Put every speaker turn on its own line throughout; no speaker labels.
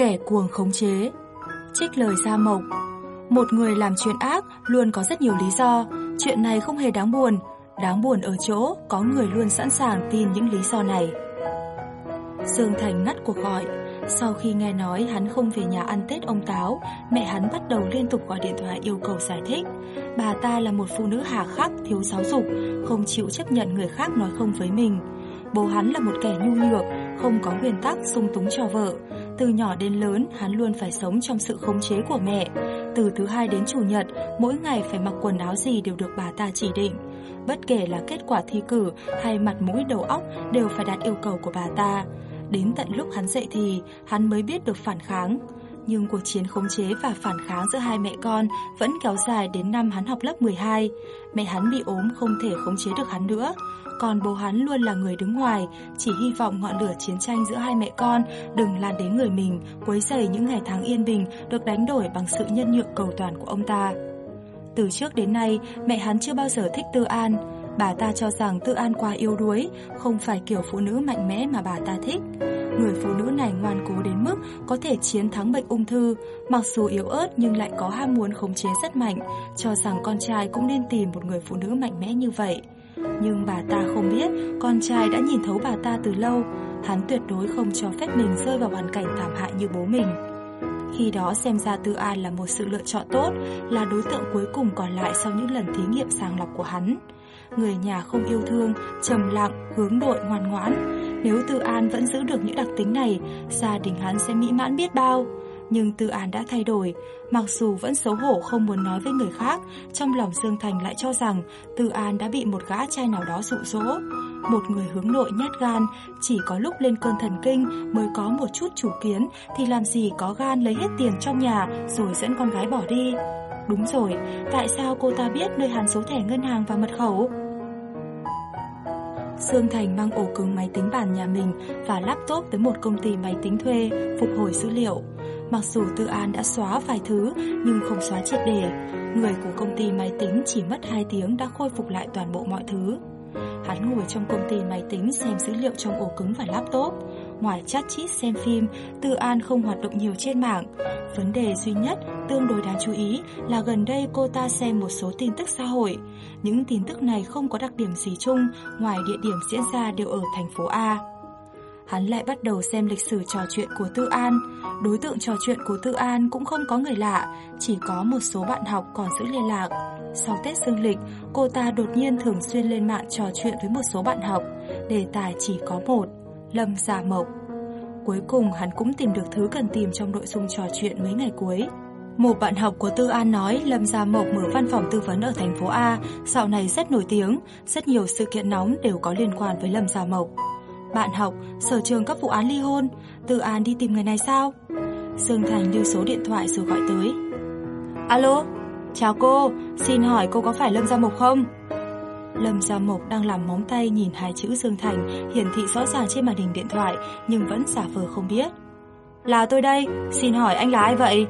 Kẻ cuồng khống chế. Trích lời Gia Mộc Một người làm chuyện ác luôn có rất nhiều lý do. Chuyện này không hề đáng buồn. Đáng buồn ở chỗ có người luôn sẵn sàng tin những lý do này. Dương Thành ngắt cuộc gọi. Sau khi nghe nói hắn không về nhà ăn Tết ông Táo Mẹ hắn bắt đầu liên tục gọi điện thoại yêu cầu giải thích. Bà ta là một phụ nữ hà khắc, thiếu giáo dục Không chịu chấp nhận người khác nói không với mình. Bố hắn là một kẻ nhu nhược không có nguyên tắc sung túng cho vợ. Từ nhỏ đến lớn, hắn luôn phải sống trong sự khống chế của mẹ. Từ thứ hai đến chủ nhật, mỗi ngày phải mặc quần áo gì đều được bà ta chỉ định. Bất kể là kết quả thi cử hay mặt mũi đầu óc đều phải đạt yêu cầu của bà ta. Đến tận lúc hắn dậy thì, hắn mới biết được phản kháng. Nhưng cuộc chiến khống chế và phản kháng giữa hai mẹ con vẫn kéo dài đến năm hắn học lớp 12. Mẹ hắn bị ốm không thể khống chế được hắn nữa còn bố hắn luôn là người đứng ngoài, chỉ hy vọng ngọn lửa chiến tranh giữa hai mẹ con đừng lan đến người mình, quấy rầy những ngày tháng yên bình được đánh đổi bằng sự nhân nhượng cầu toàn của ông ta. Từ trước đến nay, mẹ hắn chưa bao giờ thích Tư An. Bà ta cho rằng Tư An quá yếu đuối, không phải kiểu phụ nữ mạnh mẽ mà bà ta thích. Người phụ nữ này ngoan cố đến mức có thể chiến thắng bệnh ung thư, mặc dù yếu ớt nhưng lại có ham muốn khống chế rất mạnh, cho rằng con trai cũng nên tìm một người phụ nữ mạnh mẽ như vậy. Nhưng bà ta không biết con trai đã nhìn thấu bà ta từ lâu. Hắn tuyệt đối không cho phép mình rơi vào hoàn cảnh thảm hại như bố mình. Khi đó xem ra Tư An là một sự lựa chọn tốt Là đối tượng cuối cùng còn lại sau những lần thí nghiệm sàng lọc của hắn. Người nhà không yêu thương, trầm lặng, hướng nội ngoan ngoãn. Nếu Tư An vẫn giữ được những đặc tính này Gia đình hắn sẽ mỹ mãn biết bao nhưng Tư An đã thay đổi, mặc dù vẫn xấu hổ không muốn nói với người khác, trong lòng Dương Thành lại cho rằng Tư An đã bị một gã trai nào đó dụ dỗ. Một người hướng nội nhát gan, chỉ có lúc lên cơn thần kinh mới có một chút chủ kiến thì làm gì có gan lấy hết tiền trong nhà rồi dẫn con gái bỏ đi. Đúng rồi, tại sao cô ta biết nơi hàn số thẻ ngân hàng và mật khẩu? Dương Thành mang ổ cứng máy tính bàn nhà mình và laptop tới một công ty máy tính thuê, phục hồi dữ liệu. Mặc dù Tư An đã xóa vài thứ nhưng không xóa triệt đề. người của công ty máy tính chỉ mất 2 tiếng đã khôi phục lại toàn bộ mọi thứ. Hắn ngồi trong công ty máy tính xem dữ liệu trong ổ cứng và laptop. Ngoài chat chít xem phim, Tư An không hoạt động nhiều trên mạng. Vấn đề duy nhất tương đối đáng chú ý là gần đây cô ta xem một số tin tức xã hội. Những tin tức này không có đặc điểm gì chung ngoài địa điểm diễn ra đều ở thành phố A hắn lại bắt đầu xem lịch sử trò chuyện của Tư An. Đối tượng trò chuyện của Tư An cũng không có người lạ, chỉ có một số bạn học còn giữ liên lạc. Sau Tết dương lịch, cô ta đột nhiên thường xuyên lên mạng trò chuyện với một số bạn học. Đề tài chỉ có một, Lâm Gia Mộc. Cuối cùng hắn cũng tìm được thứ cần tìm trong nội dung trò chuyện mấy ngày cuối. Một bạn học của Tư An nói Lâm Gia Mộc mở văn phòng tư vấn ở thành phố A, dạo này rất nổi tiếng, rất nhiều sự kiện nóng đều có liên quan với Lâm Gia Mộc. Bạn học, sở trường các vụ án ly hôn, Từ An đi tìm người này sao? Dương Thành lưu số điện thoại rồi gọi tới. Alo, chào cô, xin hỏi cô có phải Lâm Gia Mộc không? Lâm Gia Mộc đang làm móng tay nhìn hai chữ Dương Thành hiển thị rõ ràng trên màn hình điện thoại nhưng vẫn giả vờ không biết. Là tôi đây, xin hỏi anh là ai vậy?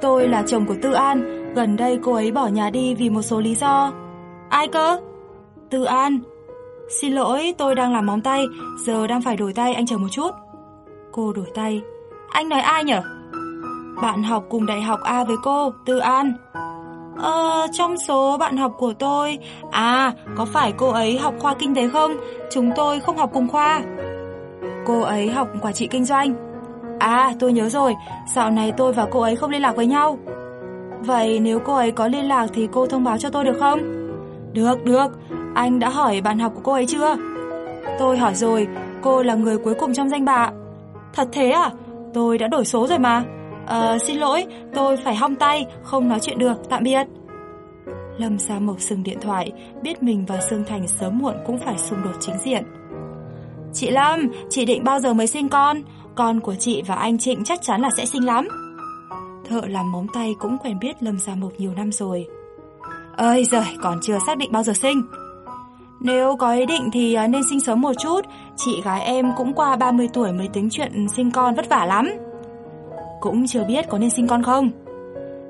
Tôi là chồng của Tư An, gần đây cô ấy bỏ nhà đi vì một số lý do. Ai cơ? Tư An, Xin lỗi, tôi đang làm móng tay, giờ đang phải đổi tay, anh chờ một chút. Cô đổi tay. Anh nói ai nhở Bạn học cùng đại học A với cô, Tư An. Ờ, trong số bạn học của tôi... À, có phải cô ấy học khoa kinh tế không? Chúng tôi không học cùng khoa. Cô ấy học quản trị kinh doanh. À, tôi nhớ rồi, dạo này tôi và cô ấy không liên lạc với nhau. Vậy nếu cô ấy có liên lạc thì cô thông báo cho tôi được không? Được, được, anh đã hỏi bạn học của cô ấy chưa? Tôi hỏi rồi, cô là người cuối cùng trong danh bạ. Thật thế à? Tôi đã đổi số rồi mà. Ờ, xin lỗi, tôi phải hong tay, không nói chuyện được, tạm biệt. Lâm Gia Mộc sừng điện thoại, biết mình và Sương Thành sớm muộn cũng phải xung đột chính diện. Chị Lâm, chị định bao giờ mới sinh con? Con của chị và anh Trịnh chắc chắn là sẽ sinh lắm. Thợ làm móng tay cũng quen biết Lâm Gia Mộc nhiều năm rồi. Ơi giời, còn chưa xác định bao giờ sinh. Nếu có ý định thì à, nên sinh sớm một chút, chị gái em cũng qua 30 tuổi mới tính chuyện sinh con vất vả lắm. Cũng chưa biết có nên sinh con không.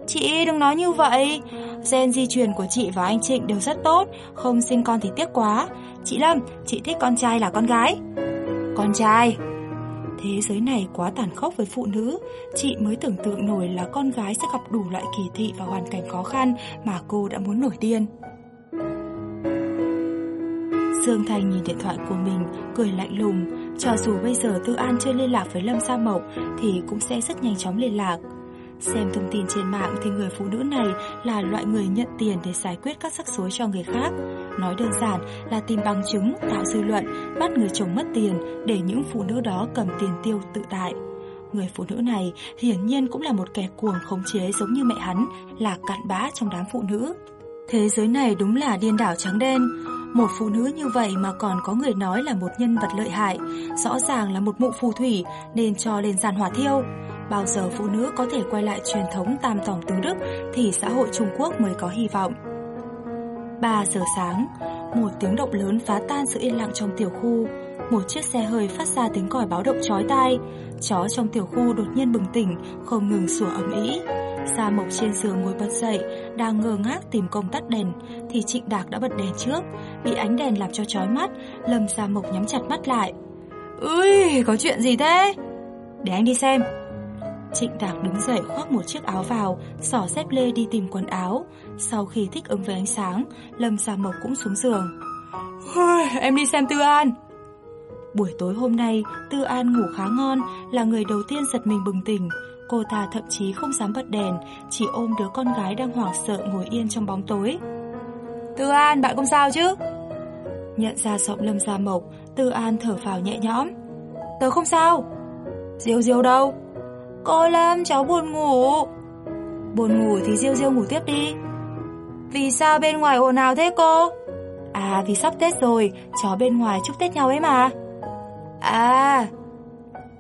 Chị đừng nói như vậy, gen di truyền của chị và anh Trịnh đều rất tốt, không sinh con thì tiếc quá. Chị Lâm, chị thích con trai là con gái? Con trai. Thế giới này quá tàn khốc với phụ nữ, chị mới tưởng tượng nổi là con gái sẽ gặp đủ loại kỳ thị và hoàn cảnh khó khăn mà cô đã muốn nổi điên. Dương Thành nhìn điện thoại của mình, cười lạnh lùng. Cho dù bây giờ Tư An chưa liên lạc với Lâm Gia Mộc thì cũng sẽ rất nhanh chóng liên lạc. Xem thông tin trên mạng thì người phụ nữ này là loại người nhận tiền để giải quyết các rắc rối cho người khác. Nói đơn giản là tìm bằng chứng, tạo dư luận, bắt người chồng mất tiền để những phụ nữ đó cầm tiền tiêu tự tại. Người phụ nữ này hiển nhiên cũng là một kẻ cuồng khống chế giống như mẹ hắn, là cặn bã trong đám phụ nữ. Thế giới này đúng là điên đảo trắng đen. Một phụ nữ như vậy mà còn có người nói là một nhân vật lợi hại, rõ ràng là một mụ phù thủy nên cho lên giàn hỏa thiêu. Bao giờ phụ nữ có thể quay lại truyền thống tam tổng tứ đức thì xã hội Trung Quốc mới có hy vọng. 3 giờ sáng, một tiếng động lớn phá tan sự yên lặng trong tiểu khu. Một chiếc xe hơi phát ra tiếng còi báo động chói tai. Chó trong tiểu khu đột nhiên bừng tỉnh, không ngừng sủa ầm ĩ. Sa Mộc trên giường ngồi bật dậy, đang ngơ ngác tìm công tắt đèn, thì Trịnh Đạc đã bật đèn trước. Bị ánh đèn làm cho chói mắt, Lâm Sa Mộc nhắm chặt mắt lại. Ui, có chuyện gì thế? Để anh đi xem. Trịnh Đạc đứng dậy khoác một chiếc áo vào, xỏ dép lê đi tìm quần áo. Sau khi thích ứng với ánh sáng, Lâm Sa Mộc cũng xuống giường. Em đi xem Tư An. Buổi tối hôm nay, Tư An ngủ khá ngon, là người đầu tiên giật mình bừng tỉnh. Cô ta thậm chí không dám bật đèn, chỉ ôm đứa con gái đang hoảng sợ ngồi yên trong bóng tối. Tư An, bạn không sao chứ? Nhận ra giọng Lâm Gia Mộc, Tư An thở phào nhẹ nhõm. Tớ không sao. Diêu Diêu đâu? Cô Lâm, cháu buồn ngủ. Buồn ngủ thì Diêu Diêu ngủ tiếp đi. Vì sao bên ngoài ồn ào thế cô? À vì sắp Tết rồi, chó bên ngoài chúc Tết nhau ấy mà. À...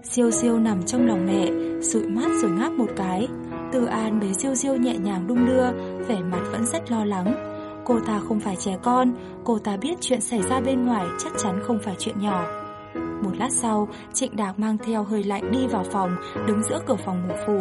Siêu siêu nằm trong lòng mẹ, sụi mắt rồi ngáp một cái. Từ An bế siêu siêu nhẹ nhàng đung đưa, vẻ mặt vẫn rất lo lắng. Cô ta không phải trẻ con, cô ta biết chuyện xảy ra bên ngoài chắc chắn không phải chuyện nhỏ. Một lát sau, Trịnh Đạc mang theo hơi lạnh đi vào phòng, đứng giữa cửa phòng ngủ phụ.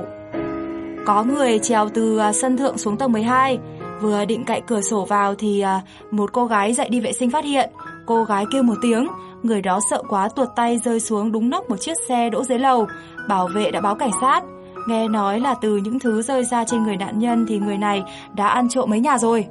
Có người trèo từ à, sân thượng xuống tầng 12, vừa định cậy cửa sổ vào thì à, một cô gái dậy đi vệ sinh phát hiện. Cô gái kêu một tiếng, người đó sợ quá tuột tay rơi xuống đúng nóc một chiếc xe đỗ dưới lầu. Bảo vệ đã báo cảnh sát. Nghe nói là từ những thứ rơi ra trên người nạn nhân thì người này đã ăn trộm mấy nhà rồi.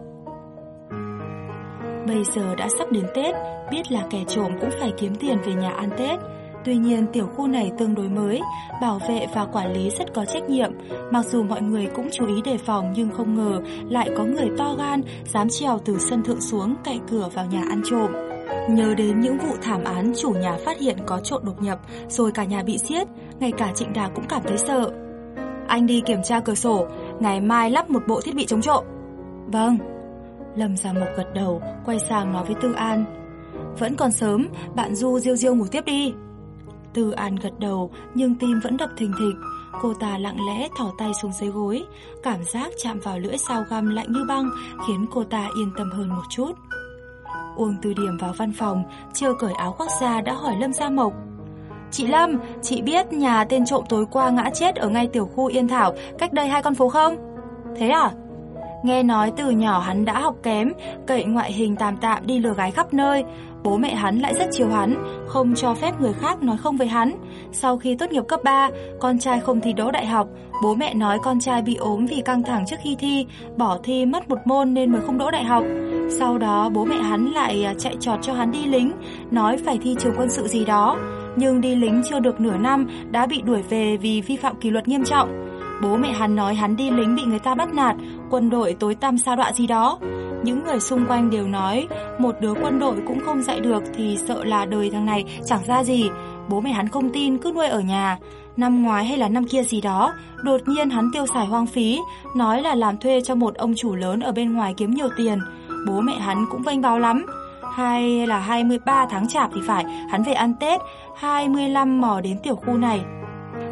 Bây giờ đã sắp đến Tết, biết là kẻ trộm cũng phải kiếm tiền về nhà ăn Tết. Tuy nhiên tiểu khu này tương đối mới, bảo vệ và quản lý rất có trách nhiệm. Mặc dù mọi người cũng chú ý đề phòng nhưng không ngờ lại có người to gan dám trèo từ sân thượng xuống cậy cửa vào nhà ăn trộm. Nhớ đến những vụ thảm án chủ nhà phát hiện có trộm đột nhập rồi cả nhà bị giết, ngay cả Trịnh Đà cũng cảm thấy sợ. Anh đi kiểm tra cửa sổ, ngày mai lắp một bộ thiết bị chống trộm. Vâng. Lâm Gia Mộc gật đầu, quay sang nói với Tư An. Vẫn còn sớm, bạn Du Diêu Diêu ngủ tiếp đi. Tư An gật đầu nhưng tim vẫn đập thình thịch. Cô ta lặng lẽ thỏ tay xuống dưới gối, cảm giác chạm vào lưỡi sao găm lạnh như băng khiến cô ta yên tâm hơn một chút. Uông Từ Điểm vào văn phòng, chưa cởi áo khoác ra đã hỏi Lâm Gia Mộc. Chị Lâm, chị biết nhà tên trộm tối qua ngã chết ở ngay tiểu khu Yên Thảo, cách đây hai con phố không? Thế à? Nghe nói từ nhỏ hắn đã học kém, cậy ngoại hình tạm tạm đi lừa gái khắp nơi. Bố mẹ hắn lại rất chiều hắn, không cho phép người khác nói không với hắn. Sau khi tốt nghiệp cấp 3, con trai không thi đỗ đại học. Bố mẹ nói con trai bị ốm vì căng thẳng trước khi thi, bỏ thi mất một môn nên mới không đỗ đại học. Sau đó bố mẹ hắn lại à, chạy trọt cho hắn đi lính, nói phải thi trường quân sự gì đó. Nhưng đi lính chưa được nửa năm đã bị đuổi về vì vi phạm kỷ luật nghiêm trọng. Bố mẹ hắn nói hắn đi lính bị người ta bắt nạt, quân đội tối tăm sao đọa gì đó. Những người xung quanh đều nói một đứa quân đội cũng không dạy được thì sợ là đời thằng này chẳng ra gì. Bố mẹ hắn không tin cứ nuôi ở nhà. Năm ngoái hay là năm kia gì đó, đột nhiên hắn tiêu xài hoang phí, nói là làm thuê cho một ông chủ lớn ở bên ngoài kiếm nhiều tiền. Bố mẹ hắn cũng vênh báo lắm. Hay là 23 tháng chạp thì phải, hắn về ăn Tết, 25 mò đến tiểu khu này.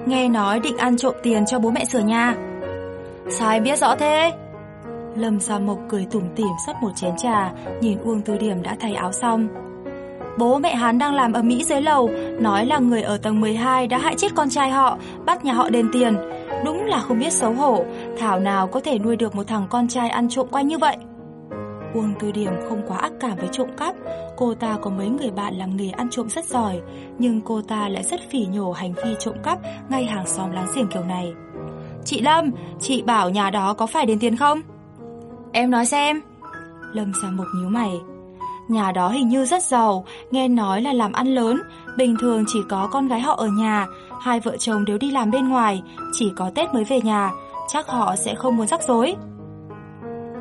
nghe nói định ăn trộm tiền cho bố mẹ sửa nhà. Sao biết rõ thế? Lâm Gia Mộc cười tủm tỉm sắp một chén trà, nhìn Uông Tư Điểm đã thay áo xong. Bố mẹ hắn đang làm ở Mỹ dưới lầu, nói là người ở tầng 12 đã hại chết con trai họ, bắt nhà họ đền tiền. Đúng là không biết xấu hổ, thảo nào có thể nuôi được một thằng con trai ăn trộm quanh như vậy. Uông Tư Điểm không quá ác cảm với trộm cắp, cô ta có mấy người bạn làm nghề ăn trộm rất giỏi, nhưng cô ta lại rất phỉ nhổ hành vi trộm cắp ngay hàng xóm láng giềng kiểu này. Chị Lâm, chị bảo nhà đó có phải đền tiền không? Em nói xem. Lâm ra một nhíu mày. Nhà đó hình như rất giàu, nghe nói là làm ăn lớn, bình thường chỉ có con gái họ ở nhà, hai vợ chồng đều đi làm bên ngoài, chỉ có Tết mới về nhà, chắc họ sẽ không muốn rắc rối.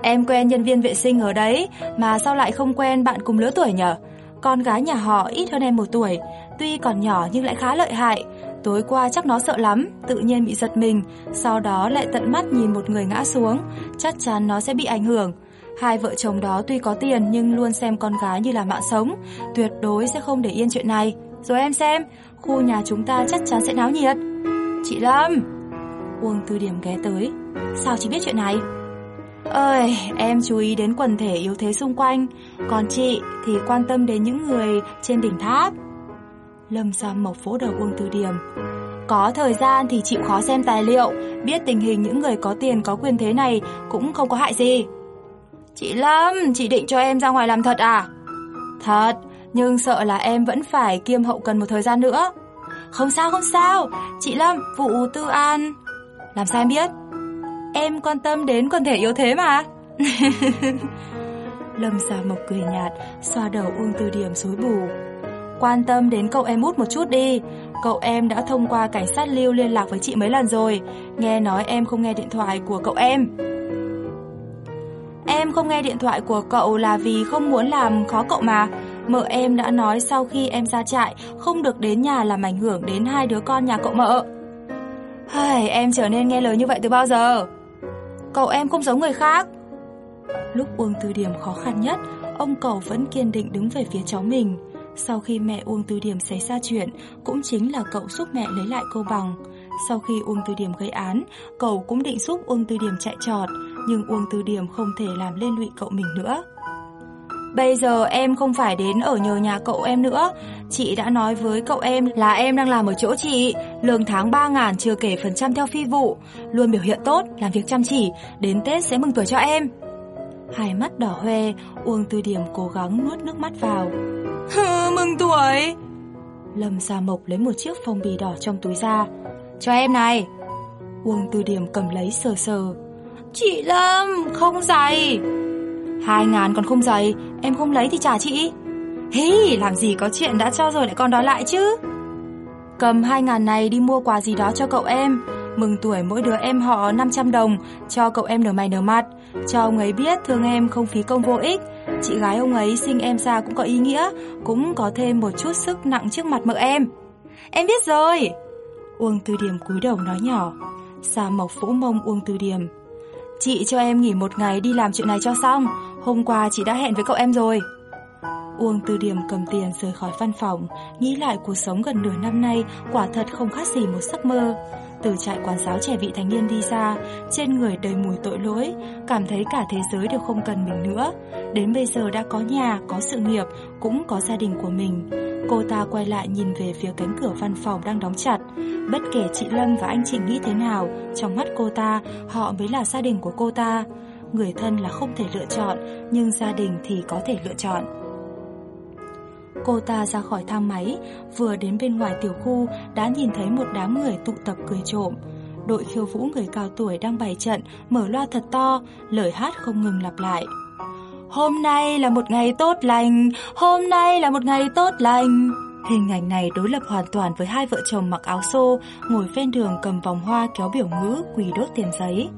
Em quen nhân viên vệ sinh ở đấy, mà sao lại không quen bạn cùng lứa tuổi nhở? Con gái nhà họ ít hơn em một tuổi, tuy còn nhỏ nhưng lại khá lợi hại. Tối qua chắc nó sợ lắm, tự nhiên bị giật mình, sau đó lại tận mắt nhìn một người ngã xuống, chắc chắn nó sẽ bị ảnh hưởng. Hai vợ chồng đó tuy có tiền nhưng luôn xem con gái như là mạng sống, tuyệt đối sẽ không để yên chuyện này. Rồi em xem, khu nhà chúng ta chắc chắn sẽ náo nhiệt. Chị Lâm! Uông Tư Điểm ghé tới. Sao chị biết chuyện này? Ơi, em chú ý đến quần thể yếu thế xung quanh, còn chị thì quan tâm đến những người trên đỉnh tháp. Lâm Sam Mộc vỗ đầu Uông Tư Điểm. Có thời gian thì chịu khó xem tài liệu, biết tình hình những người có tiền có quyền thế này cũng không có hại gì. Chị Lâm, chị định cho em ra ngoài làm thật à? Thật, nhưng sợ là em vẫn phải kiêm hậu cần một thời gian nữa. Không sao, không sao, chị Lâm, vụ tư an... Làm sao em biết? Em quan tâm đến quần thể yếu thế mà. Lâm Gia Mộc cười nhạt, xoa đầu Uông Tư Điểm xối bù. Quan tâm đến cậu em út một chút đi. Cậu em đã thông qua cảnh sát lưu liên lạc với chị mấy lần rồi. Nghe nói em không nghe điện thoại của cậu em. Em không nghe điện thoại của cậu là vì không muốn làm khó cậu mà. Mợ em đã nói sau khi em ra trại Không được đến nhà làm ảnh hưởng đến hai đứa con nhà cậu mợ. Hây, Em trở nên nghe lời như vậy từ bao giờ Cậu em không giống người khác Lúc Uông Tư Điểm khó khăn nhất Ông cậu vẫn kiên định đứng về phía cháu mình sau khi mẹ Uông Tư Điểm xảy ra chuyện, cũng chính là cậu giúp mẹ lấy lại cô bằng. Sau khi Uông Tư Điểm gây án, cậu cũng định giúp Uông Tư Điểm chạy trọt, nhưng Uông Tư Điểm không thể làm lên lụy cậu mình nữa. Bây giờ em không phải đến ở nhờ nhà cậu em nữa. Chị đã nói với cậu em là em đang làm ở chỗ chị. Lương tháng 3 ngàn chưa kể phần trăm theo phi vụ. Luôn biểu hiện tốt, làm việc chăm chỉ. Đến Tết sẽ mừng tuổi cho em. Hai mắt đỏ hoe Uông Tư Điểm cố gắng nuốt nước mắt vào. Mừng tuổi. Lâm Gia Mộc lấy một chiếc phong bì đỏ trong túi ra. Cho em này. Uông Tư Điểm cầm lấy sờ sờ. Chị Lâm, không dày Hai ngàn còn không dày Em không lấy thì trả chị. Hí, làm gì có chuyện đã cho rồi lại còn đòi lại chứ? Cầm hai ngàn này đi mua quà gì đó cho cậu em. Mừng tuổi mỗi đứa em họ 500 đồng Cho cậu em nở mày nở mặt. Cho ông ấy biết thương em không phí công vô ích. Chị gái ông ấy sinh em ra cũng có ý nghĩa Cũng có thêm một chút sức nặng trước mặt mợ em. Em biết rồi. Uông Tư Điểm cúi đầu nói nhỏ. Sa Mộc phũ mông Uông Tư Điểm Chị cho em nghỉ một ngày đi làm chuyện này cho xong Hôm qua chị đã hẹn với cậu em rồi Uông Tư Điểm cầm tiền rời khỏi văn phòng Nghĩ lại cuộc sống gần nửa năm nay Quả thật không khác gì một giấc mơ từ trại quán giáo trẻ vị thành niên đi ra, trên người đầy mùi tội lỗi, cảm thấy cả thế giới đều không cần mình nữa. Đến bây giờ đã có nhà, có sự nghiệp, cũng có gia đình của mình. Cô ta quay lại nhìn về phía cánh cửa văn phòng đang đóng chặt. Bất kể chị Lâm và anh Trịnh nghĩ thế nào, trong mắt cô ta, họ mới là gia đình của cô ta. Người thân là không thể lựa chọn, nhưng gia đình thì có thể lựa chọn. Cô ta ra khỏi thang máy, vừa đến bên ngoài tiểu khu đã nhìn thấy một đám người tụ tập cười trộm. Đội khiêu vũ người cao tuổi đang bày trận, mở loa thật to, lời hát không ngừng lặp lại. Hôm nay là một ngày tốt lành, hôm nay là một ngày tốt lành. Hình ảnh này đối lập hoàn toàn với hai vợ chồng mặc áo xô, ngồi ven đường cầm vòng hoa kéo biểu ngữ quỳ đốt tiền giấy.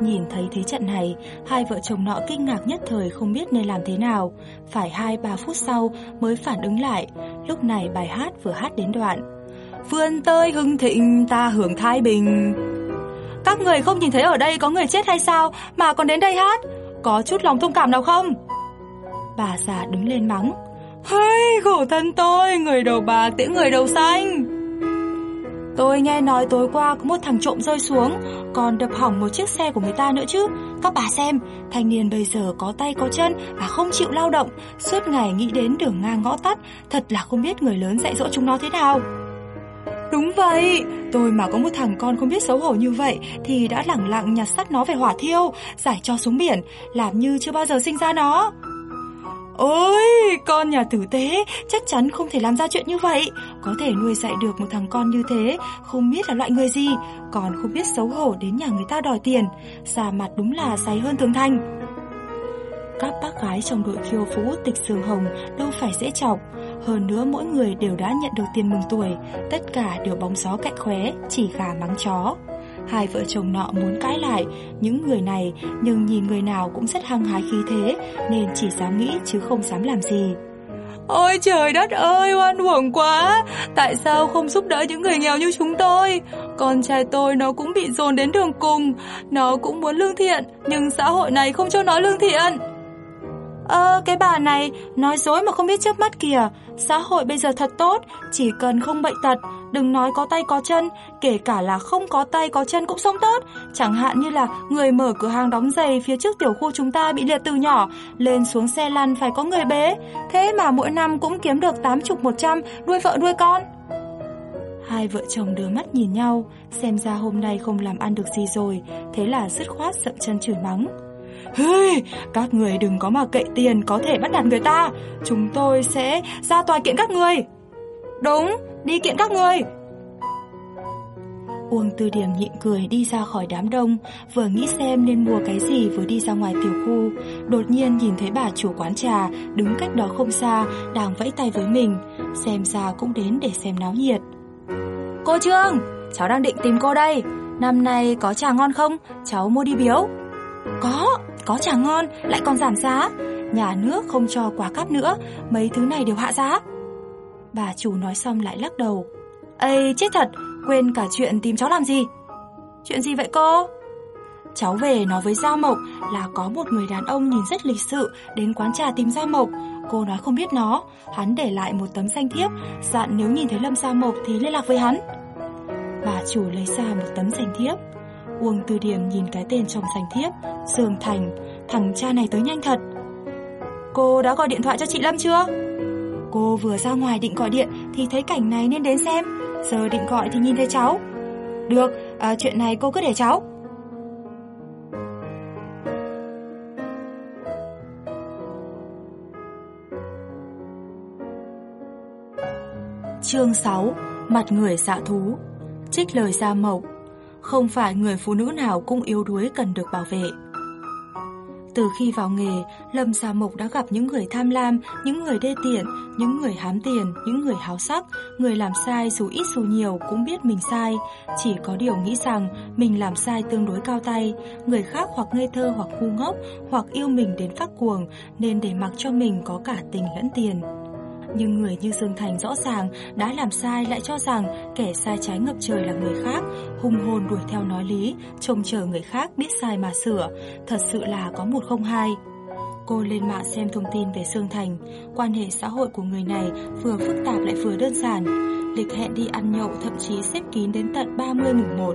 Nhìn thấy thế trận này, hai vợ chồng nọ kinh ngạc nhất thời không biết nên làm thế nào. Phải 2-3 phút sau mới phản ứng lại, lúc này bài hát vừa hát đến đoạn. Vươn tơi hưng thịnh ta hưởng thái bình. Các người không nhìn thấy ở đây có người chết hay sao mà còn đến đây hát? Có chút lòng thông cảm nào không? Bà già đứng lên mắng. Hay, khổ thân tôi, người đầu bạc tiễn người đầu xanh. Tôi nghe nói tối qua có một thằng trộm rơi xuống, còn đập hỏng một chiếc xe của người ta nữa chứ. Các bà xem, thanh niên bây giờ có tay có chân và không chịu lao động, suốt ngày nghĩ đến đường ngang ngõ tắt, thật là không biết người lớn dạy dỗ chúng nó thế nào. Đúng vậy, tôi mà có một thằng con không biết xấu hổ như vậy thì đã lẳng lặng nhặt sắt nó về hỏa thiêu, giải cho xuống biển, làm như chưa bao giờ sinh ra nó. Ôi, con nhà tử tế chắc chắn không thể làm ra chuyện như vậy. Có thể nuôi dạy được một thằng con như thế, không biết là loại người gì, còn không biết xấu hổ đến nhà người ta đòi tiền. già mặt đúng là dày hơn thường thanh. Các bác gái trong đội khiêu vũ tịch sương hồng đâu phải dễ chọc. Hơn nữa mỗi người đều đã nhận được tiền mừng tuổi, tất cả đều bóng gió cạnh khóe, chỉ gà mắng chó. Hai vợ chồng nọ muốn cãi lại những người này nhưng nhìn người nào cũng rất hăng hái khí thế nên chỉ dám nghĩ chứ không dám làm gì. Ôi trời đất ơi, oan uổng quá Tại sao không giúp đỡ những người nghèo như chúng tôi Con trai tôi nó cũng bị dồn đến đường cùng Nó cũng muốn lương thiện Nhưng xã hội này không cho nó lương thiện Ơ, cái bà này nói dối mà không biết trước mắt kìa. Xã hội bây giờ thật tốt, chỉ cần không bệnh tật, đừng nói có tay có chân, kể cả là không có tay có chân cũng sống tốt. Chẳng hạn như là người mở cửa hàng đóng giày phía trước tiểu khu chúng ta bị liệt từ nhỏ, lên xuống xe lăn phải có người bế. Thế mà mỗi năm cũng kiếm được 80 100 nuôi vợ nuôi con. Hai vợ chồng đưa mắt nhìn nhau, xem ra hôm nay không làm ăn được gì rồi, thế là dứt khoát sậm chân chửi mắng. Hey, các người đừng có mà cậy tiền có thể bắt nạt người ta. Chúng tôi sẽ ra tòa kiện các người. Đúng, đi kiện các người. Uông Tư Điểm nhịn cười đi ra khỏi đám đông Vừa nghĩ xem nên mua cái gì vừa đi ra ngoài tiểu khu. Đột nhiên nhìn thấy bà chủ quán trà Đứng cách đó không xa Đang vẫy tay với mình Xem ra cũng đến để xem náo nhiệt. Cô Trương, cháu đang định tìm cô đây. Năm nay có trà ngon không? Cháu mua đi biếu. Có, có trà ngon, lại còn giảm giá. Nhà nước không cho quá cáp nữa, mấy thứ này đều hạ giá. Bà chủ nói xong lại lắc đầu. Ây, chết thật, quên cả chuyện tìm cháu làm gì. Chuyện gì vậy cô? Cháu về nói với Giao Mộc là có một người đàn ông nhìn rất lịch sự đến quán trà tìm Giao Mộc. Cô nói không biết nó, hắn để lại một tấm danh thiếp, dặn nếu nhìn thấy Lâm Giao Mộc thì liên lạc với hắn. Bà chủ lấy ra một tấm danh thiếp. Uông Từ Điểm nhìn cái tên trong danh thiếp, Dương Thành, thằng cha này tới nhanh thật. Cô đã gọi điện thoại cho chị Lâm chưa? Cô vừa ra ngoài định gọi điện thì thấy cảnh này nên đến xem, giờ định gọi thì nhìn thấy cháu. Được, à, chuyện này cô cứ để cháu. Chương 6 Mặt người dạ thú Trích lời Gia Mộc không phải người phụ nữ nào cũng yếu đuối cần được bảo vệ. Từ khi vào nghề, Lâm Gia Mộc đã gặp những người tham lam, những người đê tiện, những người hám tiền, những người háo sắc, người làm sai dù ít dù nhiều cũng biết mình sai, chỉ có điều nghĩ rằng mình làm sai tương đối cao tay, người khác hoặc ngây thơ hoặc ngu ngốc, hoặc yêu mình đến phát cuồng, nên để mặc cho mình có cả tình lẫn tiền. Nhưng người như Dương Thành rõ ràng đã làm sai lại cho rằng kẻ sai trái ngập trời là người khác, hung hồn đuổi theo nói lý, trông chờ người khác biết sai mà sửa, thật sự là có một không hai. Cô lên mạng xem thông tin về Dương Thành, quan hệ xã hội của người này vừa phức tạp lại vừa đơn giản. Lịch hẹn đi ăn nhậu thậm chí xếp kín đến tận 30 mùng 1.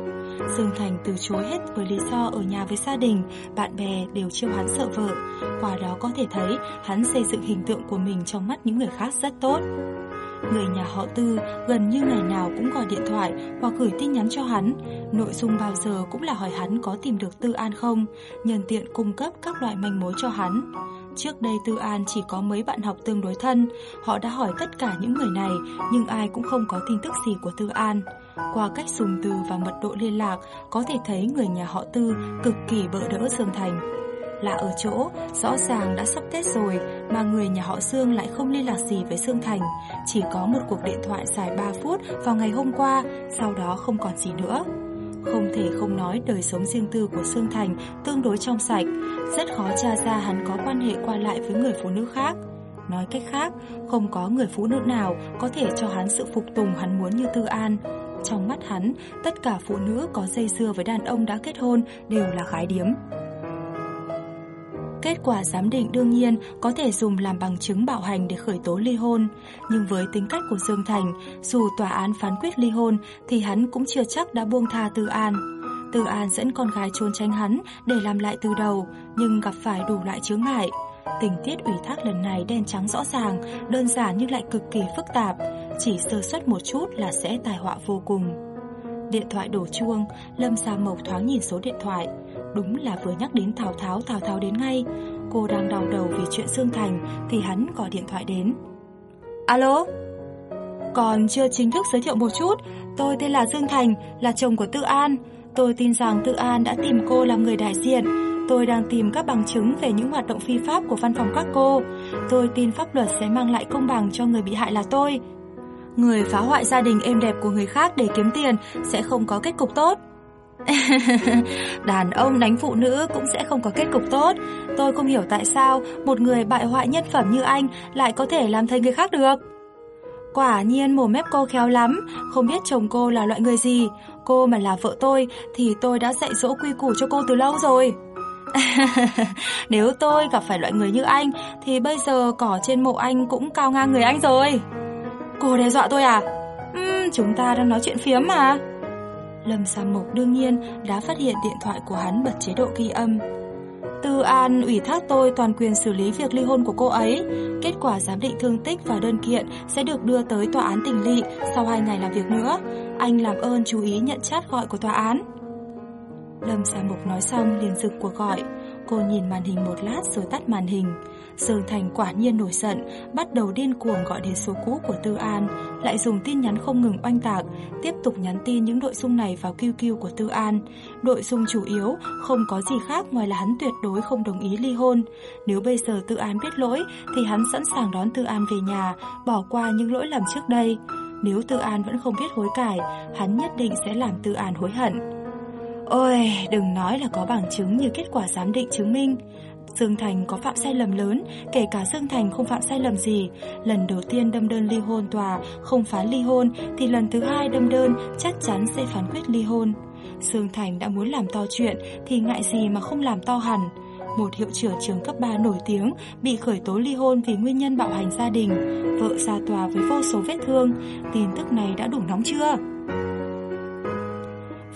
Dương Thành từ chối hết với lý do ở nhà với gia đình, bạn bè đều chiêu hắn sợ vợ. Qua đó có thể thấy hắn xây dựng hình tượng của mình trong mắt những người khác rất tốt. Người nhà họ Tư gần như ngày nào cũng gọi điện thoại hoặc gửi tin nhắn cho hắn. Nội dung bao giờ cũng là hỏi hắn có tìm được Tư An không, nhân tiện cung cấp các loại manh mối cho hắn. Trước đây Tư An chỉ có mấy bạn học tương đối thân, họ đã hỏi tất cả những người này nhưng ai cũng không có tin tức gì của Tư An. Qua cách dùng từ và mật độ liên lạc, có thể thấy người nhà họ Tư cực kỳ bỡ đỡ Dương Thành. Là ở chỗ, rõ ràng đã sắp Tết rồi mà người nhà họ Dương lại không liên lạc gì với Dương Thành. Chỉ có một cuộc điện thoại dài 3 phút vào ngày hôm qua, sau đó không còn gì nữa. Không thể không nói đời sống riêng tư của Sương Thành tương đối trong sạch, rất khó tra ra hắn có quan hệ qua lại với người phụ nữ khác. Nói cách khác, không có người phụ nữ nào có thể cho hắn sự phục tùng hắn muốn như Tư An. Trong mắt hắn, tất cả phụ nữ có dây dưa với đàn ông đã kết hôn đều là gái điếm. Kết quả giám định đương nhiên có thể dùng làm bằng chứng bạo hành để khởi tố ly hôn, nhưng với tính cách của Dương Thành, dù tòa án phán quyết ly hôn thì hắn cũng chưa chắc đã buông tha Tư An. Tư An dẫn con gái trốn tránh hắn để làm lại từ đầu, nhưng gặp phải đủ loại chướng ngại. Tình tiết ủy thác lần này đen trắng rõ ràng, đơn giản nhưng lại cực kỳ phức tạp, chỉ sơ suất một chút là sẽ tai họa vô cùng. Điện thoại đổ chuông, Lâm Sa Mộc thoáng nhìn số điện thoại. Đúng là vừa nhắc đến Thảo Tháo, Thảo Tháo đến ngay. Cô đang đau đầu vì chuyện Dương Thành thì hắn gọi điện thoại đến. Alo? Còn chưa chính thức giới thiệu một chút, tôi tên là Dương Thành, là chồng của Tư An. Tôi tin rằng Tư An đã tìm cô làm người đại diện. Tôi đang tìm các bằng chứng về những hoạt động phi pháp của văn phòng các cô. Tôi tin pháp luật sẽ mang lại công bằng cho người bị hại là tôi. Người phá hoại gia đình êm đẹp của người khác để kiếm tiền sẽ không có kết cục tốt. Đàn ông đánh phụ nữ cũng sẽ không có kết cục tốt. Tôi không hiểu tại sao một người bại hoại nhân phẩm như anh lại có thể làm thầy người khác được. Quả nhiên mồm mép cô khéo lắm, không biết chồng cô là loại người gì. Cô mà là vợ tôi thì tôi đã dạy dỗ quy củ cho cô từ lâu rồi. Nếu tôi gặp phải loại người như anh thì bây giờ cỏ trên mộ anh cũng cao ngang người anh rồi. Cô đe dọa tôi à? Uhm, chúng ta đang nói chuyện phiếm mà. Lâm Sam Mộc đương nhiên đã phát hiện điện thoại của hắn bật chế độ ghi âm. Tư An ủy thác tôi toàn quyền xử lý việc ly hôn của cô ấy. Kết quả giám định thương tích và đơn kiện sẽ được đưa tới tòa án tỉnh lỵ sau 2 ngày làm việc nữa. Anh làm ơn chú ý nhận chat gọi của tòa án. Lâm Sa Mộc nói xong liền dừng cuộc gọi. Cô nhìn màn hình một lát rồi tắt màn hình. Dương Thành quả nhiên nổi giận, bắt đầu điên cuồng gọi đến số cũ của Tư An, lại dùng tin nhắn không ngừng oanh tạc, tiếp tục nhắn tin những nội dung này vào QQ của Tư An. Nội dung chủ yếu không có gì khác ngoài là hắn tuyệt đối không đồng ý ly hôn. Nếu bây giờ Tư An biết lỗi thì hắn sẵn sàng đón Tư An về nhà, bỏ qua những lỗi lầm trước đây. Nếu Tư An vẫn không biết hối cải, hắn nhất định sẽ làm Tư An hối hận. Ôi, đừng nói là có bằng chứng như kết quả giám định chứng minh. Dương Thành có phạm sai lầm lớn, kể cả Dương Thành không phạm sai lầm gì. Lần đầu tiên đâm đơn ly hôn tòa không phán ly hôn thì lần thứ hai đâm đơn chắc chắn sẽ phán quyết ly hôn. Dương Thành đã muốn làm to chuyện thì ngại gì mà không làm to hẳn. Một hiệu trưởng trường cấp 3 nổi tiếng bị khởi tố ly hôn vì nguyên nhân bạo hành gia đình, vợ ra tòa với vô số vết thương. Tin tức này đã đủ nóng chưa?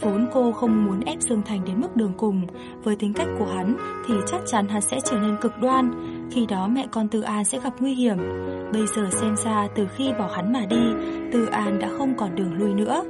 Vốn cô không muốn ép Dương Thành đến mức đường cùng. Với tính cách của hắn Thì chắc chắn hắn sẽ trở nên cực đoan. Khi đó mẹ con Tư An sẽ gặp nguy hiểm. Bây giờ xem ra từ khi bỏ hắn mà đi, Tư An đã không còn đường lui nữa.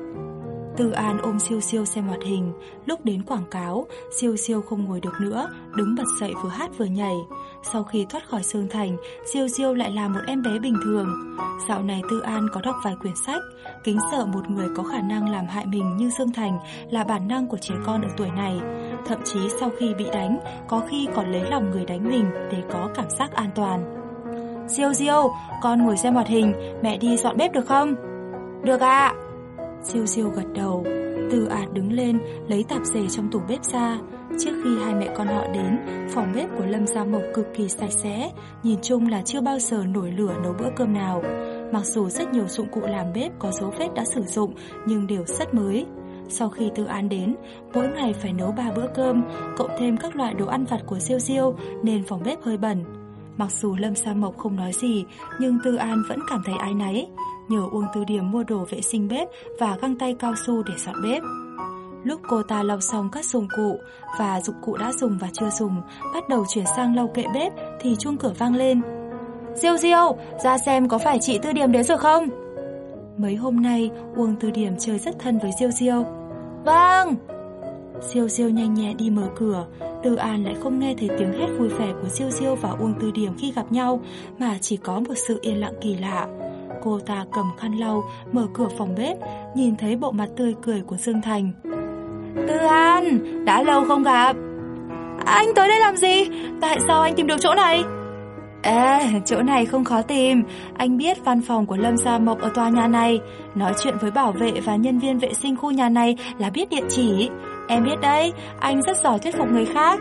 Tư An ôm siêu siêu xem hoạt hình. Lúc đến quảng cáo Siêu siêu không ngồi được nữa Đứng bật dậy vừa hát vừa nhảy. Sau khi thoát khỏi Sương Thành Siêu siêu lại là một em bé bình thường. Dạo này Tư An có đọc vài quyển sách Kính sợ một người có khả năng làm hại mình như Sương Thành Là bản năng của trẻ con ở tuổi này. Thậm chí sau khi bị đánh Có khi còn lấy lòng người đánh mình Để có cảm giác an toàn. Siêu siêu, con ngồi xem hoạt hình Mẹ đi dọn bếp được không? Được ạ. à. Siêu siêu gật đầu. Từ ạt đứng lên Lấy tạp dề trong tủ bếp ra. Trước khi hai mẹ con họ đến Phòng bếp của Lâm Gia Mộc cực kỳ sạch sẽ Nhìn chung là chưa bao giờ nổi lửa nấu bữa cơm nào. Mặc dù rất nhiều dụng cụ làm bếp có dấu vết đã sử dụng Nhưng đều rất mới. Sau khi Tư An đến, mỗi ngày phải nấu 3 bữa cơm, cộng thêm các loại đồ ăn vặt của siêu siêu nên phòng bếp hơi bẩn. Mặc dù Lâm Sa Mộc không nói gì, nhưng Tư An vẫn cảm thấy ái náy nhờ Uông Tư Điểm mua đồ vệ sinh bếp và găng tay cao su để dọn bếp. Lúc cô ta lau xong các dụng cụ và dụng cụ đã dùng và chưa dùng, bắt đầu chuyển sang lau kệ bếp thì chuông cửa vang lên. Diêu Diêu, ra xem có phải chị Tư Điểm đến rồi không? Mấy hôm nay, Uông Tư Điểm chơi rất thân với Diêu Diêu. Vâng! Diêu Diêu nhanh nhẹ đi mở cửa, Tư An lại không nghe thấy tiếng hét vui vẻ của Diêu Diêu và Uông Tư Điểm khi gặp nhau, mà chỉ có một sự yên lặng kỳ lạ. Cô ta cầm khăn lau, mở cửa phòng bếp, nhìn thấy bộ mặt tươi cười của Dương Thành. Tư An, đã lâu không gặp. Anh tới đây làm gì? Tại sao anh tìm được chỗ này? Ê, chỗ này không khó tìm. Anh biết văn phòng của Lâm Gia Mộc ở tòa nhà này. Nói chuyện với bảo vệ và nhân viên vệ sinh khu nhà này là biết địa chỉ. Em biết đấy, anh rất giỏi thuyết phục người khác.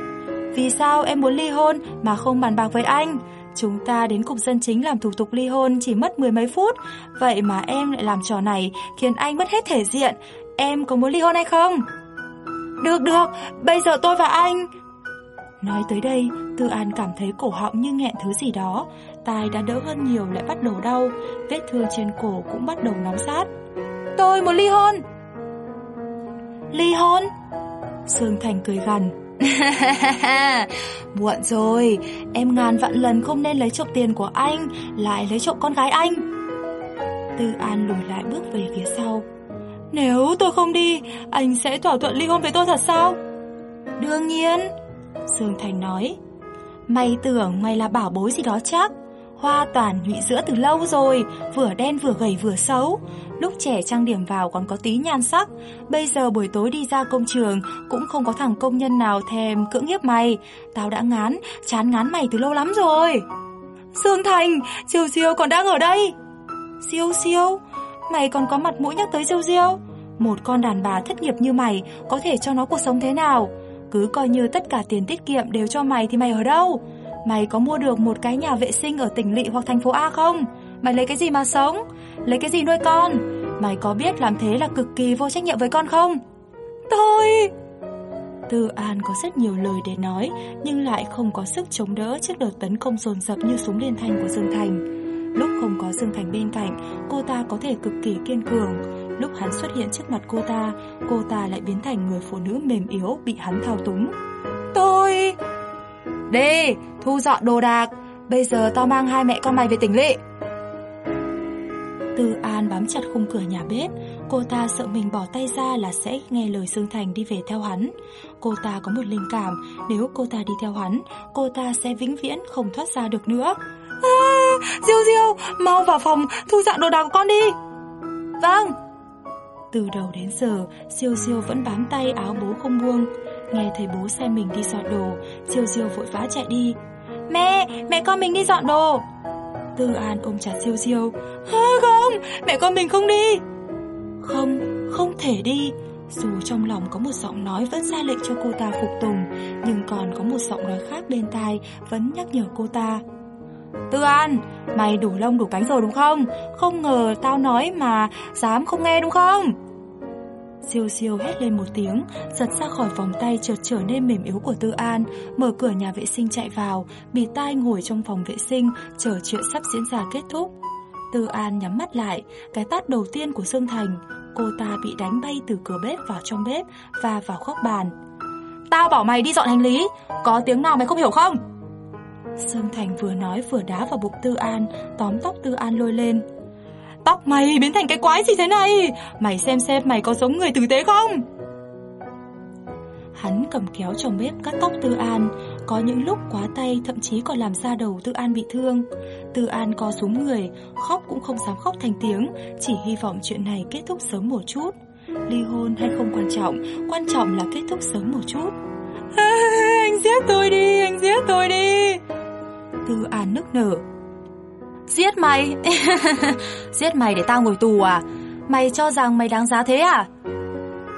Vì sao em muốn ly hôn mà không bàn bạc với anh? Chúng ta đến cục dân chính làm thủ tục ly hôn chỉ mất mười mấy phút, vậy mà em lại làm trò này khiến anh mất hết thể diện. Em có muốn ly hôn hay không? Được được, bây giờ tôi và anh... Nói tới đây, Tư An cảm thấy cổ họng như nghẹn thứ gì đó, tai đã đỡ hơn nhiều lại bắt đầu đau, vết thương trên cổ cũng bắt đầu nóng sát. Tôi muốn ly hôn! Ly hôn? Sương Thành cười gằn. Muộn rồi, em ngàn vạn lần không nên lấy trộm tiền của anh, lại lấy trộm con gái anh. Tư An lùi lại bước về phía sau. Nếu tôi không đi, anh sẽ thỏa thuận ly hôn với tôi thật sao? Đương nhiên, dương Thành nói. Mày tưởng mày là bảo bối gì đó chắc. Hoa toàn nhụy giữa từ lâu rồi, vừa đen vừa gầy vừa xấu. Lúc trẻ trang điểm vào còn có tí nhan sắc, bây giờ buổi tối đi ra công trường cũng không có thằng công nhân nào thèm cưỡng hiếp mày. Tao đã ngán, chán ngán mày từ lâu lắm rồi. Dương Thành, Siêu Siêu còn đang ở đây. Siêu Siêu, mày còn có mặt mũi nhắc tới Siêu Siêu. Một con đàn bà thất nghiệp như mày có thể cho nó cuộc sống thế nào? Cứ coi như tất cả tiền tiết kiệm đều cho mày thì mày ở đâu? Mày có mua được một cái nhà vệ sinh ở tỉnh lỵ hoặc thành phố A không? Mày lấy cái gì mà sống? Lấy cái gì nuôi con? Mày có biết làm thế là cực kỳ vô trách nhiệm với con không? Tôi... Tư An có rất nhiều lời để nói nhưng lại không có sức chống đỡ trước đợt tấn công dồn dập như súng liên thanh của Dương Thành. Lúc không có Dương Thành bên cạnh, cô ta có thể cực kỳ kiên cường. Lúc hắn xuất hiện trước mặt cô ta, cô ta lại biến thành người phụ nữ mềm yếu bị hắn thao túng. Tôi... Đi, thu dọn đồ đạc. Bây giờ tao mang hai mẹ con mày về tỉnh lỵ. Tư An bám chặt khung cửa nhà bếp, cô ta sợ mình bỏ tay ra là sẽ nghe lời Dương Thành đi về theo hắn. Cô ta có một linh cảm, nếu cô ta đi theo hắn, cô ta sẽ vĩnh viễn không thoát ra được nữa. À, Diêu Diêu, mau vào phòng thu dọn đồ đạc của con đi. Vâng. Từ đầu đến giờ, Diêu Diêu vẫn bám tay áo bố không buông. Nghe thấy bố sai mình đi dọn đồ, Diêu Diêu vội vã chạy đi. Mẹ, mẹ con mình đi dọn đồ. Tư An ôm chặt Diêu Diêu. À, không, mẹ con mình không đi. Không, không thể đi. Dù trong lòng có một giọng nói vẫn ra lệnh cho cô ta phục tùng, nhưng còn có một giọng nói khác bên tai vẫn nhắc nhở cô ta. Tư An, mày đủ lông đủ cánh rồi đúng không? Không ngờ tao nói mà dám không nghe đúng không? Siêu siêu hét lên một tiếng, giật ra khỏi vòng tay chợt trở nên mềm yếu của Tư An, mở cửa nhà vệ sinh chạy vào, bị tai ngồi trong phòng vệ sinh, chờ chuyện sắp diễn ra kết thúc. Tư An nhắm mắt lại, cái tát đầu tiên của Dương Thành, cô ta bị đánh bay từ cửa bếp vào trong bếp và vào góc bàn. Tao bảo mày đi dọn hành lý, có tiếng nào mày không hiểu không? Dương Thành vừa nói vừa đá vào bụng Tư An, tóm tóc Tư An lôi lên. Tóc mày biến thành cái quái gì thế này? Mày xem xem mày có giống người tử tế không? Hắn cầm kéo trong bếp cắt tóc Tư An, có những lúc quá tay thậm chí còn làm da đầu Tư An bị thương. Tư An co xuống người, khóc cũng không dám khóc thành tiếng, chỉ hy vọng chuyện này kết thúc sớm một chút. Ly hôn hay không quan trọng, quan trọng là kết thúc sớm một chút. À, anh giết tôi đi, anh giết tôi đi. Tư An nức nở. Giết mày? giết mày để tao ngồi tù à? Mày cho rằng mày đáng giá thế à?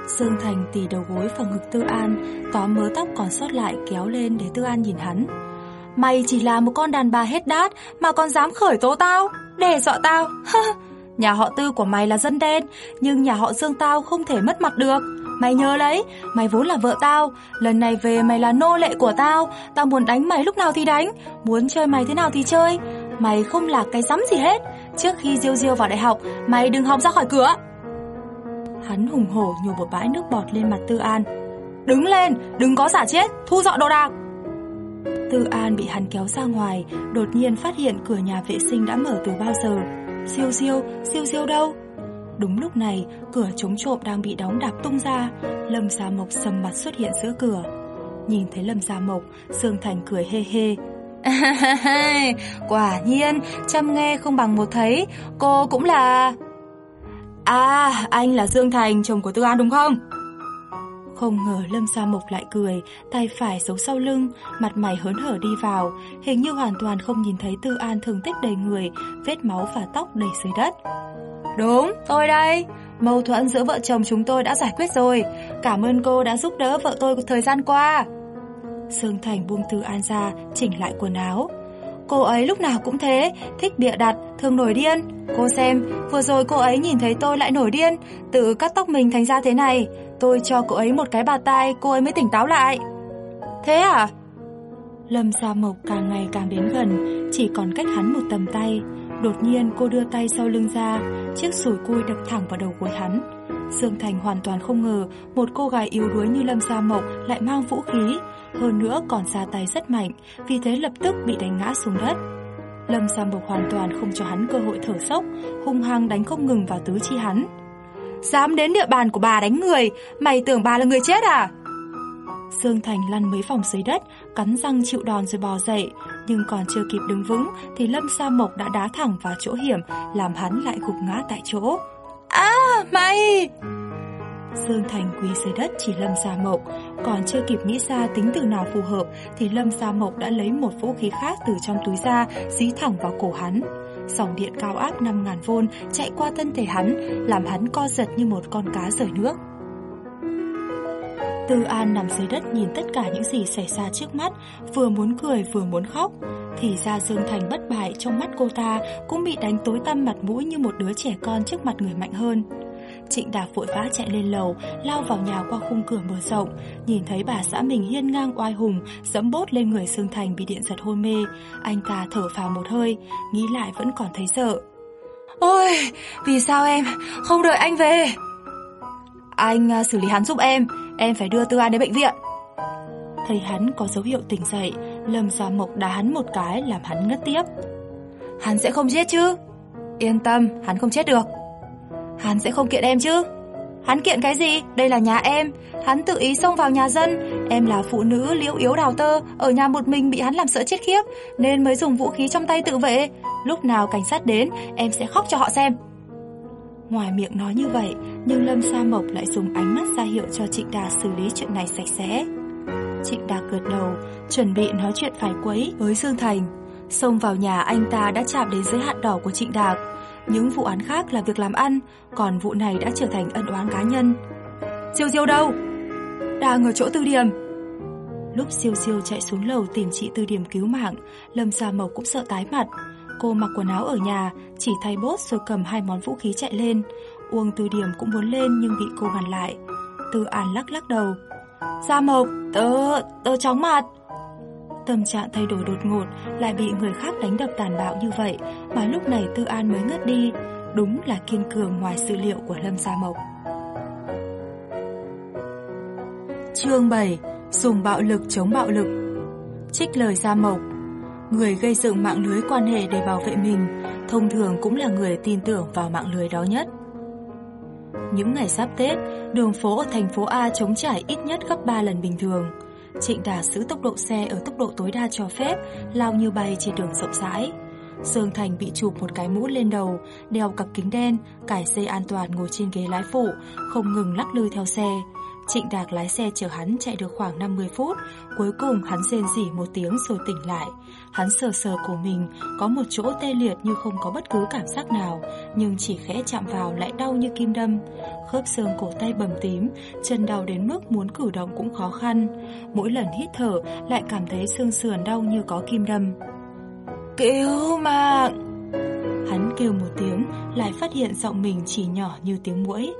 Dương Thành tỉ đầu gối vào ngực Tư An, có mớ tóc còn sót lại kéo lên để Tư An nhìn hắn. Mày chỉ là một con đàn bà hết đát mà còn dám khởi tố tao, đe dọa tao. nhà họ Tư của mày là dân đen, nhưng nhà họ Dương tao không thể mất mặt được. Mày nhớ lấy, mày vốn là vợ tao, lần này về mày là nô lệ của tao, tao muốn đánh mày lúc nào thì đánh, muốn chơi mày thế nào thì chơi. Mày không là cái rắm gì hết, trước khi Diêu Diêu vào đại học, mày đừng hòng ra khỏi cửa. Hắn hùng hổ nhổ một bãi nước bọt lên mặt Tư An. Đứng lên, đừng có giả chết, thu dọn đồ đạc. Tư An bị hắn kéo ra ngoài, đột nhiên phát hiện cửa nhà vệ sinh đã mở từ bao giờ. Siêu siêu, siêu siêu đâu? Đúng lúc này, cửa chống trộm đang bị đóng đạp tung ra, Lâm Gia Mộc sầm mặt xuất hiện giữa cửa. Nhìn thấy Lâm Gia Mộc, Sương Thành cười hê hê. Quả nhiên, chăm nghe không bằng một thấy, cô cũng là... À, anh là Dương Thành, chồng của Tư An đúng không? Không ngờ Lâm Gia Mộc lại cười, tay phải giấu sau lưng, mặt mày hớn hở đi vào, hình như hoàn toàn không nhìn thấy Tư An thương tích đầy người, vết máu và tóc đầy dưới đất. Đúng, tôi đây. Mâu thuẫn giữa vợ chồng chúng tôi đã giải quyết rồi. Cảm ơn cô đã giúp đỡ vợ tôi thời gian qua. Sương Thành buông thư An ra, chỉnh lại quần áo. Cô ấy lúc nào cũng thế, thích bịa đặt, thường nổi điên. Cô xem, vừa rồi cô ấy nhìn thấy tôi lại nổi điên, tự cắt tóc mình thành ra thế này. Tôi cho cô ấy một cái bạt tai, cô ấy mới tỉnh táo lại. Thế à? Lâm Gia Mộc càng ngày càng đến gần, chỉ còn cách hắn một tầm tay. Đột nhiên cô đưa tay sau lưng ra, chiếc sủi cui đập thẳng vào đầu của hắn. Dương Thành hoàn toàn không ngờ một cô gái yếu đuối như Lâm Gia Mộc lại mang vũ khí, hơn nữa còn ra tay rất mạnh, vì thế lập tức bị đánh ngã xuống đất. Lâm Sam Mộc hoàn toàn không cho hắn cơ hội thở sốc, hung hăng đánh không ngừng vào tứ chi hắn. Dám đến địa bàn của bà đánh người, mày tưởng bà là người chết à? Dương Thành lăn mấy vòng dưới đất, cắn răng chịu đòn rồi bò dậy, nhưng còn chưa kịp đứng vững thì Lâm Sa Mộc đã đá thẳng vào chỗ hiểm, làm hắn lại gục ngã tại chỗ. À, mày! Dương Thành quỳ dưới đất chỉ Lâm gia Mộc, còn chưa kịp nghĩ ra tính từ nào phù hợp thì Lâm gia Mộc đã lấy một vũ khí khác từ trong túi ra, dí thẳng vào cổ hắn. Dòng điện cao áp 5000V chạy qua thân thể hắn, làm hắn co giật như một con cá rời nước. Tư An nằm dưới đất nhìn tất cả những gì xảy ra trước mắt, vừa muốn cười vừa muốn khóc. Thì ra Dương Thành bất bại trong mắt cô ta cũng bị đánh tối tăm mặt mũi như một đứa trẻ con trước mặt người mạnh hơn. Trịnh Đạc vội vã chạy lên lầu, lao vào nhà qua khung cửa mở rộng, nhìn thấy bà xã mình hiên ngang oai hùng, dẫm bốt lên người Dương Thành bị điện giật hôn mê. Anh ta thở phào một hơi, nghĩ lại vẫn còn thấy sợ. Ôi, vì sao em không đợi anh về? Anh à, xử lý hắn giúp em, em phải đưa Tư An đến bệnh viện. Thấy hắn có dấu hiệu tỉnh dậy, Lâm Gia Mộc đá hắn một cái làm hắn ngất tiếp. Hắn sẽ không chết chứ? Yên tâm, hắn không chết được. Hắn sẽ không kiện em chứ? Hắn kiện cái gì? Đây là nhà em. Hắn tự ý xông vào nhà dân. Em là phụ nữ liễu yếu đào tơ, ở nhà một mình bị hắn làm sợ chết khiếp, nên mới dùng vũ khí trong tay tự vệ. Lúc nào cảnh sát đến, em sẽ khóc cho họ xem. Ngoài miệng nói như vậy, nhưng Lâm Sa Mộc lại dùng ánh mắt ra hiệu cho Trịnh Đà xử lý chuyện này sạch sẽ. Trịnh Đà gật đầu, chuẩn bị nói chuyện phải quấy với Dương Thành. Xông vào nhà anh ta đã chạm đến giới hạn đỏ của Trịnh Đạc. Những vụ án khác là việc làm ăn, còn vụ này đã trở thành ân oán cá nhân. Siêu siêu đâu? Đang ở chỗ tư điểm. Lúc siêu siêu chạy xuống lầu tìm chị tư điểm cứu mạng, Lâm Sa Mộc cũng sợ tái mặt. Cô mặc quần áo ở nhà, chỉ thay bốt rồi cầm hai món vũ khí chạy lên. Uông tư Điểm cũng muốn lên nhưng bị cô ngăn lại. Tư An lắc lắc đầu. Gia Mộc, tớ, tớ chóng mặt. Tâm trạng thay đổi đột ngột, lại bị người khác đánh đập tàn bạo như vậy, mà lúc này Tư An mới ngất đi. Đúng là kiên cường ngoài sự liệu của Lâm Gia Mộc. Chương 7 Dùng bạo lực chống bạo lực Trích lời Gia Mộc Người gây dựng mạng lưới quan hệ để bảo vệ mình thông thường cũng là người tin tưởng vào mạng lưới đó nhất. Những ngày sắp Tết, đường phố ở thành phố A chống trải ít nhất gấp 3 lần bình thường. Trịnh Đà giữ tốc độ xe ở tốc độ tối đa cho phép, lao như bay trên đường rộng rãi. Dương Thành bị chụp một cái mũ lên đầu, đeo cặp kính đen, cải dây an toàn ngồi trên ghế lái phụ, không ngừng lắc lư theo xe. Trịnh Đạc lái xe chở hắn chạy được khoảng 50 phút, cuối cùng hắn rên rỉ một tiếng rồi tỉnh lại. Hắn sờ sờ cổ mình, có một chỗ tê liệt như không có bất cứ cảm giác nào, nhưng chỉ khẽ chạm vào lại đau như kim đâm. Khớp xương cổ tay bầm tím, chân đau đến mức muốn cử động cũng khó khăn. Mỗi lần hít thở lại cảm thấy xương sườn đau như có kim đâm. Cứu mạng! Hắn kêu một tiếng, lại phát hiện giọng mình chỉ nhỏ như tiếng mũi.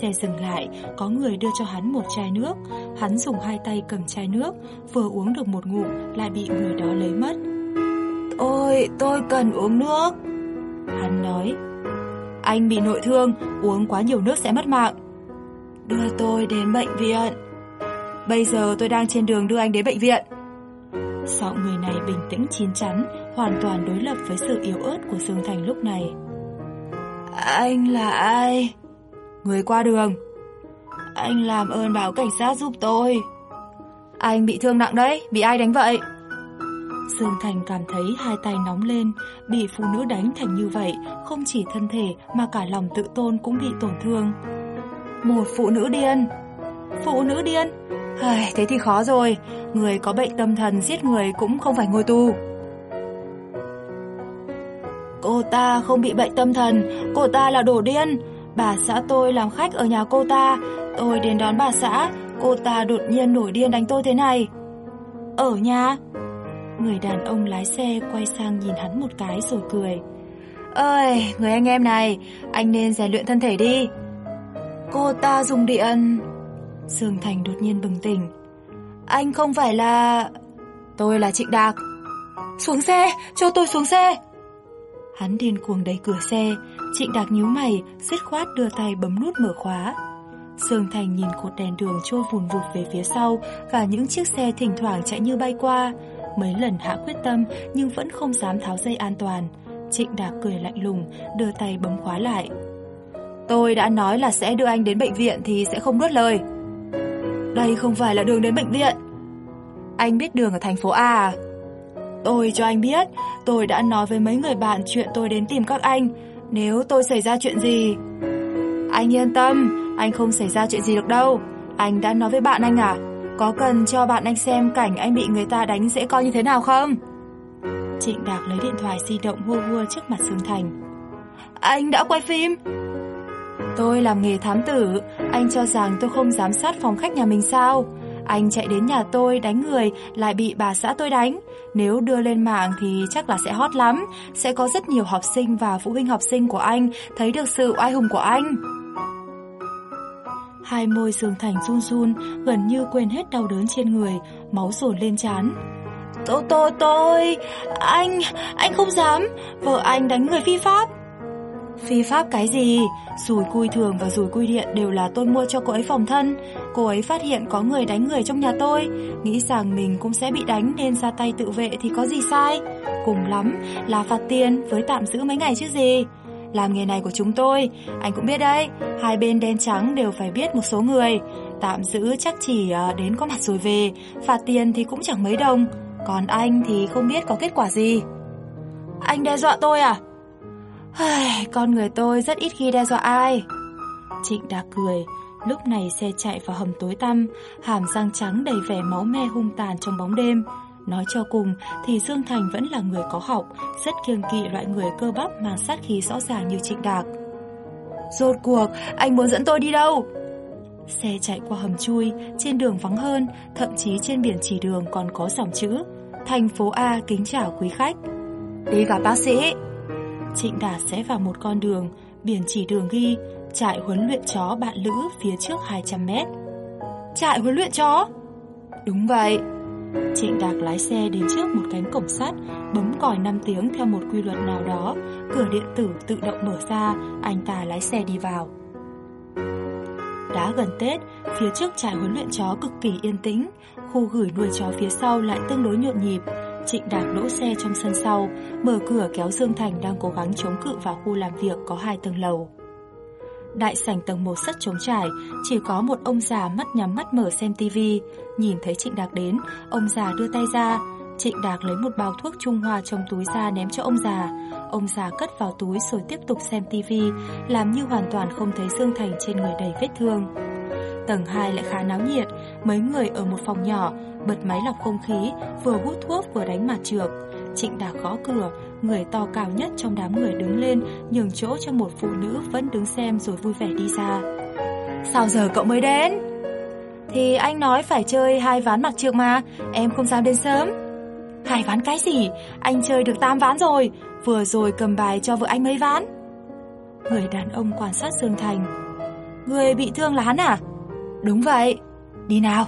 Xe dừng lại, có người đưa cho hắn một chai nước. Hắn dùng hai tay cầm chai nước, vừa uống được một ngụm lại bị người đó lấy mất. Ôi, tôi cần uống nước. Hắn nói, anh bị nội thương, uống quá nhiều nước sẽ mất mạng. Đưa tôi đến bệnh viện. Bây giờ tôi đang trên đường đưa anh đến bệnh viện. Giọng người này bình tĩnh chín chắn, hoàn toàn đối lập với sự yếu ớt của Dương Thành lúc này. Anh là ai? Người qua đường. Anh làm ơn báo cảnh sát giúp tôi. Anh bị thương nặng đấy, bị ai đánh vậy? Dương Thành cảm thấy hai tay nóng lên, bị phụ nữ đánh thành như vậy, không chỉ thân thể mà cả lòng tự tôn cũng bị tổn thương. Một phụ nữ điên. Phụ nữ điên? Ai, thế thì khó rồi, người có bệnh tâm thần giết người cũng không phải ngồi tù. Cô ta không bị bệnh tâm thần, cô ta là đổ điên. Bà xã tôi làm khách ở nhà cô ta, tôi đến đón bà xã, cô ta đột nhiên nổi điên đánh tôi thế này. Ở nhà? Người đàn ông lái xe quay sang nhìn hắn một cái rồi cười. Ơi, người anh em này, anh nên rèn luyện thân thể đi. Cô ta dùng điện... Dương Thành đột nhiên bừng tỉnh. Anh không phải là... Tôi là Trịnh Đạc. Xuống xe, cho tôi xuống xe. Hắn điên cuồng đẩy cửa xe, Trịnh Đạc nhíu mày, dứt khoát đưa tay bấm nút mở khóa. Sương Thành nhìn cột đèn đường trôi vùn vụt về phía sau và những chiếc xe thỉnh thoảng chạy như bay qua. Mấy lần hạ quyết tâm nhưng vẫn không dám tháo dây an toàn. Trịnh Đạc cười lạnh lùng, đưa tay bấm khóa lại. Tôi đã nói là sẽ đưa anh đến bệnh viện thì sẽ không nuốt lời. Đây không phải là đường đến bệnh viện. Anh biết đường ở thành phố A à? Tôi cho anh biết, tôi đã nói với mấy người bạn chuyện tôi đến tìm các anh. Nếu tôi xảy ra chuyện gì... Anh yên tâm, anh không xảy ra chuyện gì được đâu. Anh đã nói với bạn anh à? Có cần cho bạn anh xem cảnh anh bị người ta đánh sẽ coi như thế nào không? Trịnh Đạc lấy điện thoại di động hua hua trước mặt Dương Thành. Anh đã quay phim? Tôi làm nghề thám tử, anh cho rằng tôi không giám sát phòng khách nhà mình sao? Anh chạy đến nhà tôi đánh người lại bị bà xã tôi đánh. Nếu đưa lên mạng thì chắc là sẽ hot lắm. Sẽ có rất nhiều học sinh và phụ huynh học sinh của anh thấy được sự oai hùng của anh. Hai môi Dương Thành run run, gần như quên hết đau đớn trên người, máu dồn lên trán. Tôi, tôi, tôi, anh, anh không dám, vợ anh đánh người phi pháp. Phi pháp cái gì? Rùi cui thường và rùi cui điện đều là tôi mua cho cô ấy phòng thân. Cô ấy phát hiện có người đánh người trong nhà tôi, nghĩ rằng mình cũng sẽ bị đánh nên ra tay tự vệ thì có gì sai. Cùng lắm là phạt tiền với tạm giữ mấy ngày chứ gì. Làm nghề này của chúng tôi, anh cũng biết đấy, hai bên đen trắng đều phải biết một số người. Tạm giữ chắc chỉ à, đến có mặt rồi về, phạt tiền thì cũng chẳng mấy đồng. Còn anh thì không biết có kết quả gì. Anh đe dọa tôi à? Con người tôi rất ít khi đe dọa ai. Trịnh đã cười, lúc này xe chạy vào hầm tối tăm, hàm răng trắng đầy vẻ máu me hung tàn trong bóng đêm. Nói cho cùng thì Dương Thành vẫn là người có học, rất kiêng kỵ loại người cơ bắp mang sát khí rõ ràng như Trịnh Đạc. Rốt cuộc, anh muốn dẫn tôi đi đâu? Xe chạy qua hầm chui, trên đường vắng hơn, thậm chí trên biển chỉ đường còn có dòng chữ Thành phố A kính chào quý khách. Đi gặp bác sĩ. Trịnh Đạt sẽ vào một con đường, biển chỉ đường ghi trại huấn luyện chó bạn lữ phía trước 200 mét. Trại huấn luyện chó? Đúng vậy. Trịnh Đạt lái xe đến trước một cánh cổng sắt, bấm còi 5 tiếng theo một quy luật nào đó, cửa điện tử tự động mở ra, anh ta lái xe đi vào. Đã gần Tết, phía trước trại huấn luyện chó cực kỳ yên tĩnh, khu gửi nuôi chó phía sau lại tương đối nhộn nhịp. Trịnh Đạt đỗ xe trong sân sau, mở cửa kéo Dương Thành đang cố gắng chống cự vào khu làm việc có hai tầng lầu. Đại sảnh tầng một rất trống trải, chỉ có một ông già mắt nhắm mắt mở xem tivi. Nhìn thấy Trịnh Đạc đến, ông già đưa tay ra. Trịnh Đạc lấy một bao thuốc Trung Hoa trong túi ra ném cho ông già. Ông già cất vào túi rồi tiếp tục xem tivi, làm như hoàn toàn không thấy Dương Thành trên người đầy vết thương. Tầng 2 lại khá náo nhiệt, mấy người ở một phòng nhỏ, bật máy lọc không khí, vừa hút thuốc vừa đánh mặt trược. Trịnh Đạc gõ cửa, người to cao nhất trong đám người đứng lên, nhường chỗ cho một phụ nữ vẫn đứng xem rồi vui vẻ đi ra. Sao giờ cậu mới đến? Thì anh nói phải chơi hai ván mặt trược mà, em không dám đến sớm. Hai ván cái gì? Anh chơi được tam ván rồi, vừa rồi cầm bài cho vợ anh mấy ván. Người đàn ông quan sát Dương Thành. Người bị thương là hắn à? Đúng vậy. Đi nào.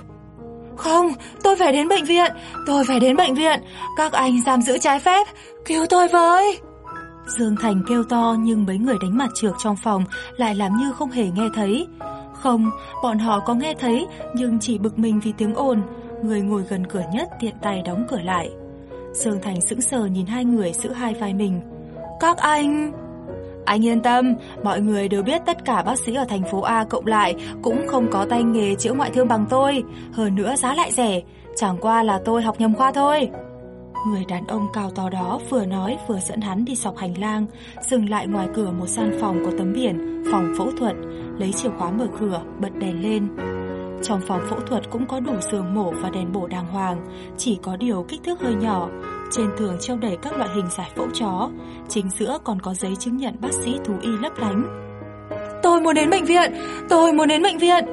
Không, tôi phải đến bệnh viện, tôi phải đến bệnh viện, các anh giam giữ trái phép, cứu tôi với. Dương Thành kêu to nhưng mấy người đánh mặt trược trong phòng lại làm như không hề nghe thấy. Không, bọn họ có nghe thấy nhưng chỉ bực mình vì tiếng ồn, người ngồi gần cửa nhất tiện tay đóng cửa lại. Dương Thành sững sờ nhìn hai người giữ hai vai mình. Các anh... Anh yên tâm, mọi người đều biết tất cả bác sĩ ở thành phố A cộng lại cũng không có tay nghề chữa ngoại thương bằng tôi, hơn nữa giá lại rẻ, chẳng qua là tôi học nhầm khoa thôi. Người đàn ông cao to đó vừa nói vừa dẫn hắn đi dọc hành lang, dừng lại ngoài cửa một gian phòng có tấm biển, phòng phẫu thuật, lấy chìa khóa mở cửa, bật đèn lên. Trong phòng phẫu thuật cũng có đủ giường mổ và đèn bổ đàng hoàng, chỉ có điều kích thước hơi nhỏ. Trên tường treo đầy các loại hình giải phẫu chó, chính giữa còn có giấy chứng nhận bác sĩ thú y lấp lánh. Tôi muốn đến bệnh viện, tôi muốn đến bệnh viện.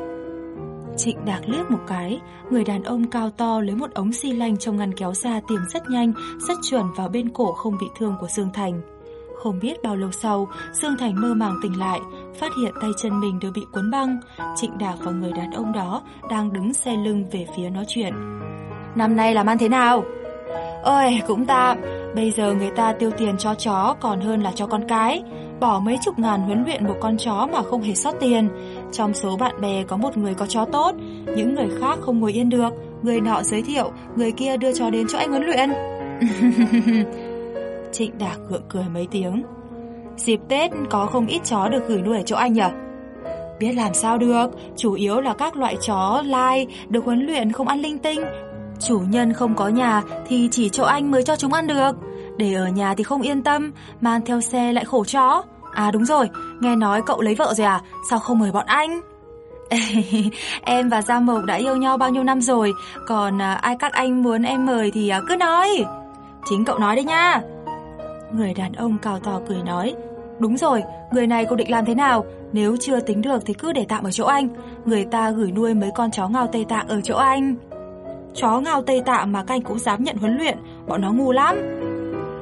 Trịnh Đạc liếc một cái, người đàn ông cao to lấy một ống xi lanh trong ngăn kéo ra tìm rất nhanh, rất chuẩn vào bên cổ không bị thương của Dương Thành. Không biết bao lâu sau, Dương Thành mơ màng tỉnh lại, phát hiện tay chân mình đều bị cuốn băng. Trịnh Đạc và người đàn ông đó đang đứng xe lưng về phía nói chuyện. Năm nay làm ăn thế nào? Ơi cũng tạm, bây giờ người ta tiêu tiền cho chó còn hơn là cho con cái. Bỏ mấy chục ngàn huấn luyện một con chó mà không hề sót tiền. Trong số bạn bè có một người có chó tốt, những người khác không ngồi yên được. Người nọ giới thiệu, người kia đưa chó đến chỗ anh huấn luyện. Trịnh Đạc gượng cười mấy tiếng. Dịp Tết có không ít chó được gửi nuôi ở chỗ anh nhỉ? Biết làm sao được, chủ yếu là các loại chó lai được huấn luyện không ăn linh tinh. Chủ nhân không có nhà thì chỉ chỗ anh mới cho chúng ăn được. Để ở nhà thì không yên tâm, mang theo xe lại khổ chó. À đúng rồi, nghe nói cậu lấy vợ rồi à, sao không mời bọn anh? em và Gia Mộc đã yêu nhau bao nhiêu năm rồi, còn à, ai các anh muốn em mời thì à, cứ nói. Chính cậu nói đấy nha. Người đàn ông cao to cười nói, đúng rồi, người này cô định làm thế nào? Nếu chưa tính được thì cứ để tạm ở chỗ anh, người ta gửi nuôi mấy con chó ngao Tây Tạng ở chỗ anh. Chó ngao Tây tạ mà canh anh cũng dám nhận huấn luyện, bọn nó ngu lắm.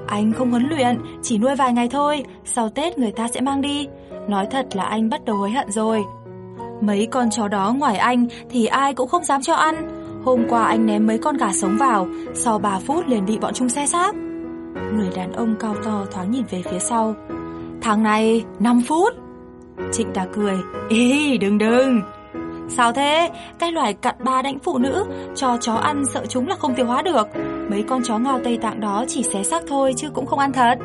Anh không huấn luyện, chỉ nuôi vài ngày thôi, sau Tết người ta sẽ mang đi. Nói thật là anh bắt đầu hối hận rồi. Mấy con chó đó ngoài anh thì ai cũng không dám cho ăn. Hôm qua anh ném mấy con gà sống vào, sau 3 phút liền bị bọn chúng xe xác. Người đàn ông cao to thoáng nhìn về phía sau. Tháng này 5 phút. Trịnh ta cười, ý đừng đừng. Sao thế? Cái loài cặn ba đánh phụ nữ, cho chó ăn sợ chúng là không tiêu hóa được. Mấy con chó ngao Tây Tạng đó chỉ xé xác thôi chứ cũng không ăn thật.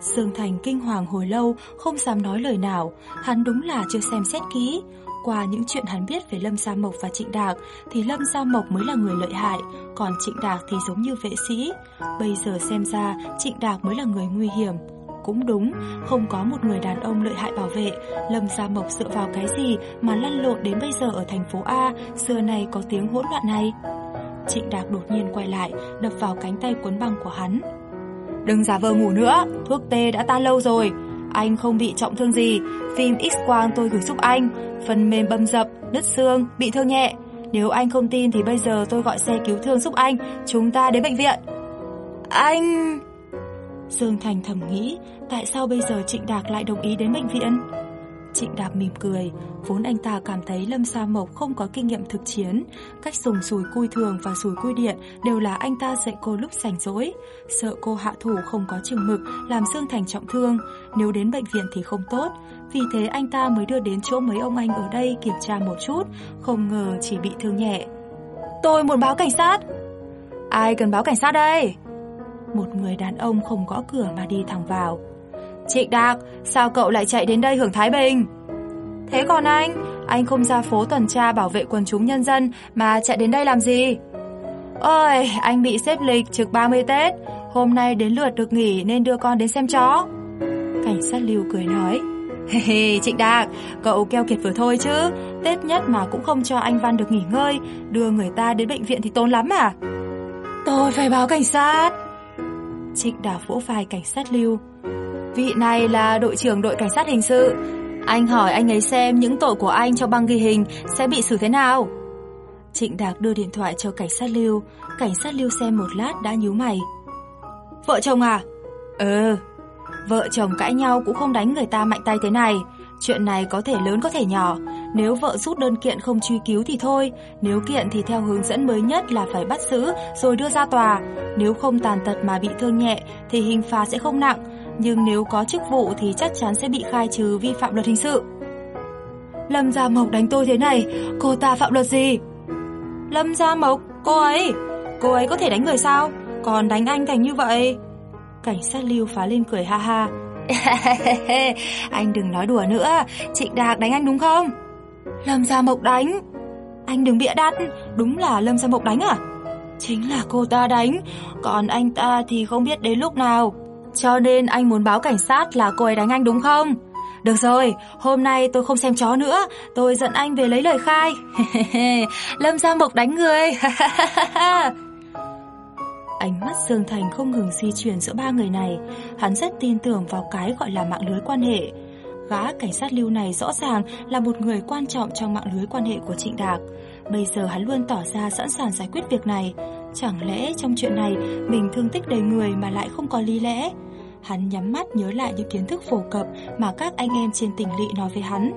Sương Thành kinh hoàng hồi lâu, không dám nói lời nào. Hắn đúng là chưa xem xét kỹ. Qua những chuyện hắn biết về Lâm Gia Mộc và Trịnh Đạc thì Lâm Gia Mộc mới là người lợi hại, còn Trịnh Đạc thì giống như vệ sĩ. Bây giờ xem ra Trịnh Đạc mới là người nguy hiểm. Cũng đúng, không có một người đàn ông lợi hại bảo vệ, Lâm Gia Mộc dựa vào cái gì mà lăn lộn đến bây giờ ở thành phố A, xưa này có tiếng hỗn loạn này. Trịnh Đạc đột nhiên quay lại, đập vào cánh tay cuốn băng của hắn. Đừng giả vờ ngủ nữa, thuốc tê đã tan lâu rồi. Anh không bị trọng thương gì, phim X-quang tôi gửi giúp anh, phần mềm bầm dập, đứt xương, bị thương nhẹ. Nếu anh không tin thì bây giờ tôi gọi xe cứu thương giúp anh, chúng ta đến bệnh viện. Anh... Dương Thành thầm nghĩ, tại sao bây giờ Trịnh Đạc lại đồng ý đến bệnh viện? Trịnh Đạc mỉm cười, vốn anh ta cảm thấy Lâm Sa Mộc không có kinh nghiệm thực chiến, cách dùng sùi cui thường và sùi cui điện đều là anh ta dạy cô lúc rảnh rỗi, sợ cô hạ thủ không có chừng mực làm Dương Thành trọng thương, nếu đến bệnh viện thì không tốt, vì thế anh ta mới đưa đến chỗ mấy ông anh ở đây kiểm tra một chút, không ngờ chỉ bị thương nhẹ. Tôi muốn báo cảnh sát. Ai cần báo cảnh sát đây? Một người đàn ông không gõ cửa mà đi thẳng vào. Trịnh Đạc, sao cậu lại chạy đến đây hưởng Thái Bình? Thế còn anh, anh không ra phố tuần tra bảo vệ quần chúng nhân dân mà chạy đến đây làm gì? Ôi, anh bị xếp lịch trực 30 Tết, hôm nay đến lượt được nghỉ nên đưa con đến xem chó. Cảnh sát lưu cười nói, Hê hê, Trịnh Đạc, cậu keo kiệt vừa thôi chứ, Tết nhất mà cũng không cho anh Văn được nghỉ ngơi, đưa người ta đến bệnh viện thì tốn lắm à? Tôi phải báo cảnh sát. Trịnh Đào vỗ vai cảnh sát lưu, Vị này là đội trưởng đội cảnh sát hình sự. Anh hỏi anh ấy xem những tội của anh trong băng ghi hình sẽ bị xử thế nào. Trịnh Đạc đưa điện thoại cho cảnh sát Lưu. Cảnh sát Lưu xem một lát đã nhíu mày. Vợ chồng à? Ừ. Vợ chồng cãi nhau cũng không đánh người ta mạnh tay thế này. Chuyện này có thể lớn có thể nhỏ. Nếu vợ rút đơn kiện không truy cứu thì thôi. Nếu kiện thì theo hướng dẫn mới nhất là phải bắt giữ rồi đưa ra tòa. Nếu không tàn tật mà bị thương nhẹ thì hình phạt sẽ không nặng nhưng nếu có chức vụ thì chắc chắn sẽ bị khai trừ vi phạm luật hình sự. Lâm Gia Mộc đánh tôi thế này, cô ta phạm luật gì? Lâm Gia Mộc, cô ấy, cô ấy có thể đánh người sao? Còn đánh anh thành như vậy? Cảnh sát Lưu phá lên cười ha ha. anh đừng nói đùa nữa, Trịnh Đạc đánh anh đúng không? Lâm Gia Mộc đánh. Anh đừng bịa đặt, đúng là Lâm Gia Mộc đánh à? Chính là cô ta đánh, còn anh ta thì không biết đến lúc nào. Cho nên anh muốn báo cảnh sát là cô ấy đánh anh đúng không? Được rồi, hôm nay tôi không xem chó nữa, tôi dẫn anh về lấy lời khai. Lâm Gia Mộc đánh người. Ánh mắt Dương Thành không ngừng di chuyển giữa ba người này, hắn rất tin tưởng vào cái gọi là mạng lưới quan hệ. Gã cảnh sát lưu này rõ ràng là một người quan trọng trong mạng lưới quan hệ của Trịnh Đạc. Bây giờ hắn luôn tỏ ra sẵn sàng giải quyết việc này. Chẳng lẽ trong chuyện này mình thương tích đầy người mà lại không có lý lẽ? Hắn nhắm mắt nhớ lại những kiến thức phổ cập mà các anh em trên tỉnh lỵ nói với hắn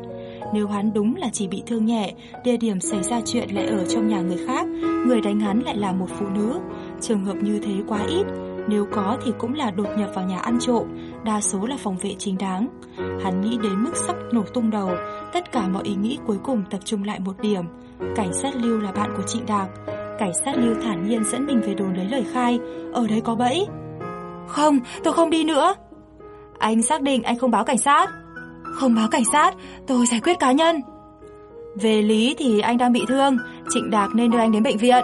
nếu hắn đúng là chỉ bị thương nhẹ, địa điểm xảy ra chuyện lại ở trong nhà người khác, người đánh hắn lại là một phụ nữ. Trường hợp như thế quá ít, nếu có thì cũng là đột nhập vào nhà ăn trộm, đa số là phòng vệ chính đáng. Hắn nghĩ đến mức sắp nổ tung đầu, tất cả mọi ý nghĩ cuối cùng tập trung lại một điểm. Cảnh sát Lưu là bạn của Trịnh Đạc. Cảnh sát Lưu thản nhiên dẫn mình về đồn lấy lời khai, ở đây có bẫy. Không, tôi không đi nữa. Anh xác định anh không báo cảnh sát? Không báo cảnh sát, tôi giải quyết cá nhân. Về lý thì anh đang bị thương, Trịnh Đạc nên đưa anh đến bệnh viện.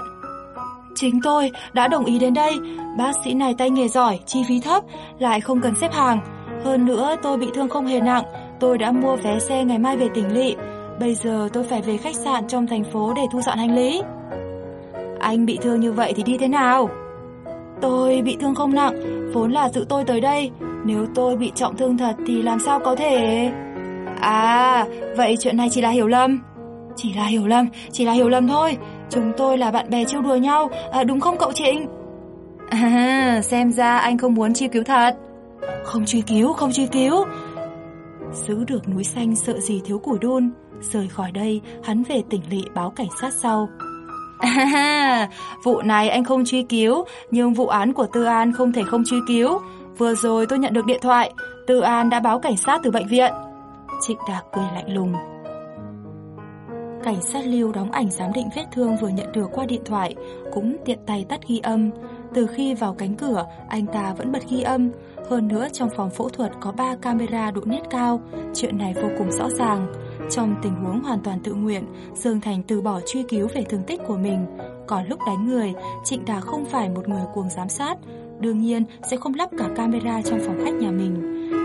Chính tôi đã đồng ý đến đây, bác sĩ này tay nghề giỏi, chi phí thấp, lại không cần xếp hàng. Hơn nữa tôi bị thương không hề nặng, tôi đã mua vé xe ngày mai về tỉnh lỵ. Bây giờ tôi phải về khách sạn trong thành phố để thu dọn hành lý. Anh bị thương như vậy thì đi thế nào? Tôi bị thương không nặng, vốn là tự tôi tới đây. Nếu tôi bị trọng thương thật thì làm sao có thể... À, vậy chuyện này chỉ là hiểu lầm. Chỉ là hiểu lầm, chỉ là hiểu lầm thôi. Chúng tôi là bạn bè trêu đùa nhau, à, đúng không cậu Trịnh? À, xem ra anh không muốn truy cứu thật. Không truy cứu, không truy cứu. Giữ được núi xanh sợ gì thiếu củi đun. Rời khỏi đây, hắn về tỉnh lỵ báo cảnh sát sau. À, vụ này anh không truy cứu, nhưng vụ án của Tư An không thể không truy cứu. Vừa rồi tôi nhận được điện thoại, Tư An đã báo cảnh sát từ bệnh viện. Trịnh Đạc cười lạnh lùng. Cảnh sát lưu đóng ảnh giám định vết thương vừa nhận được qua điện thoại, cũng tiện tay tắt ghi âm. Từ khi vào cánh cửa, anh ta vẫn bật ghi âm. Hơn nữa trong phòng phẫu thuật có 3 camera độ nét cao, chuyện này vô cùng rõ ràng. Trong tình huống hoàn toàn tự nguyện, Dương Thành từ bỏ truy cứu về thương tích của mình. Còn lúc đánh người, Trịnh Đà không phải một người cuồng giám sát, đương nhiên sẽ không lắp cả camera trong phòng khách nhà mình.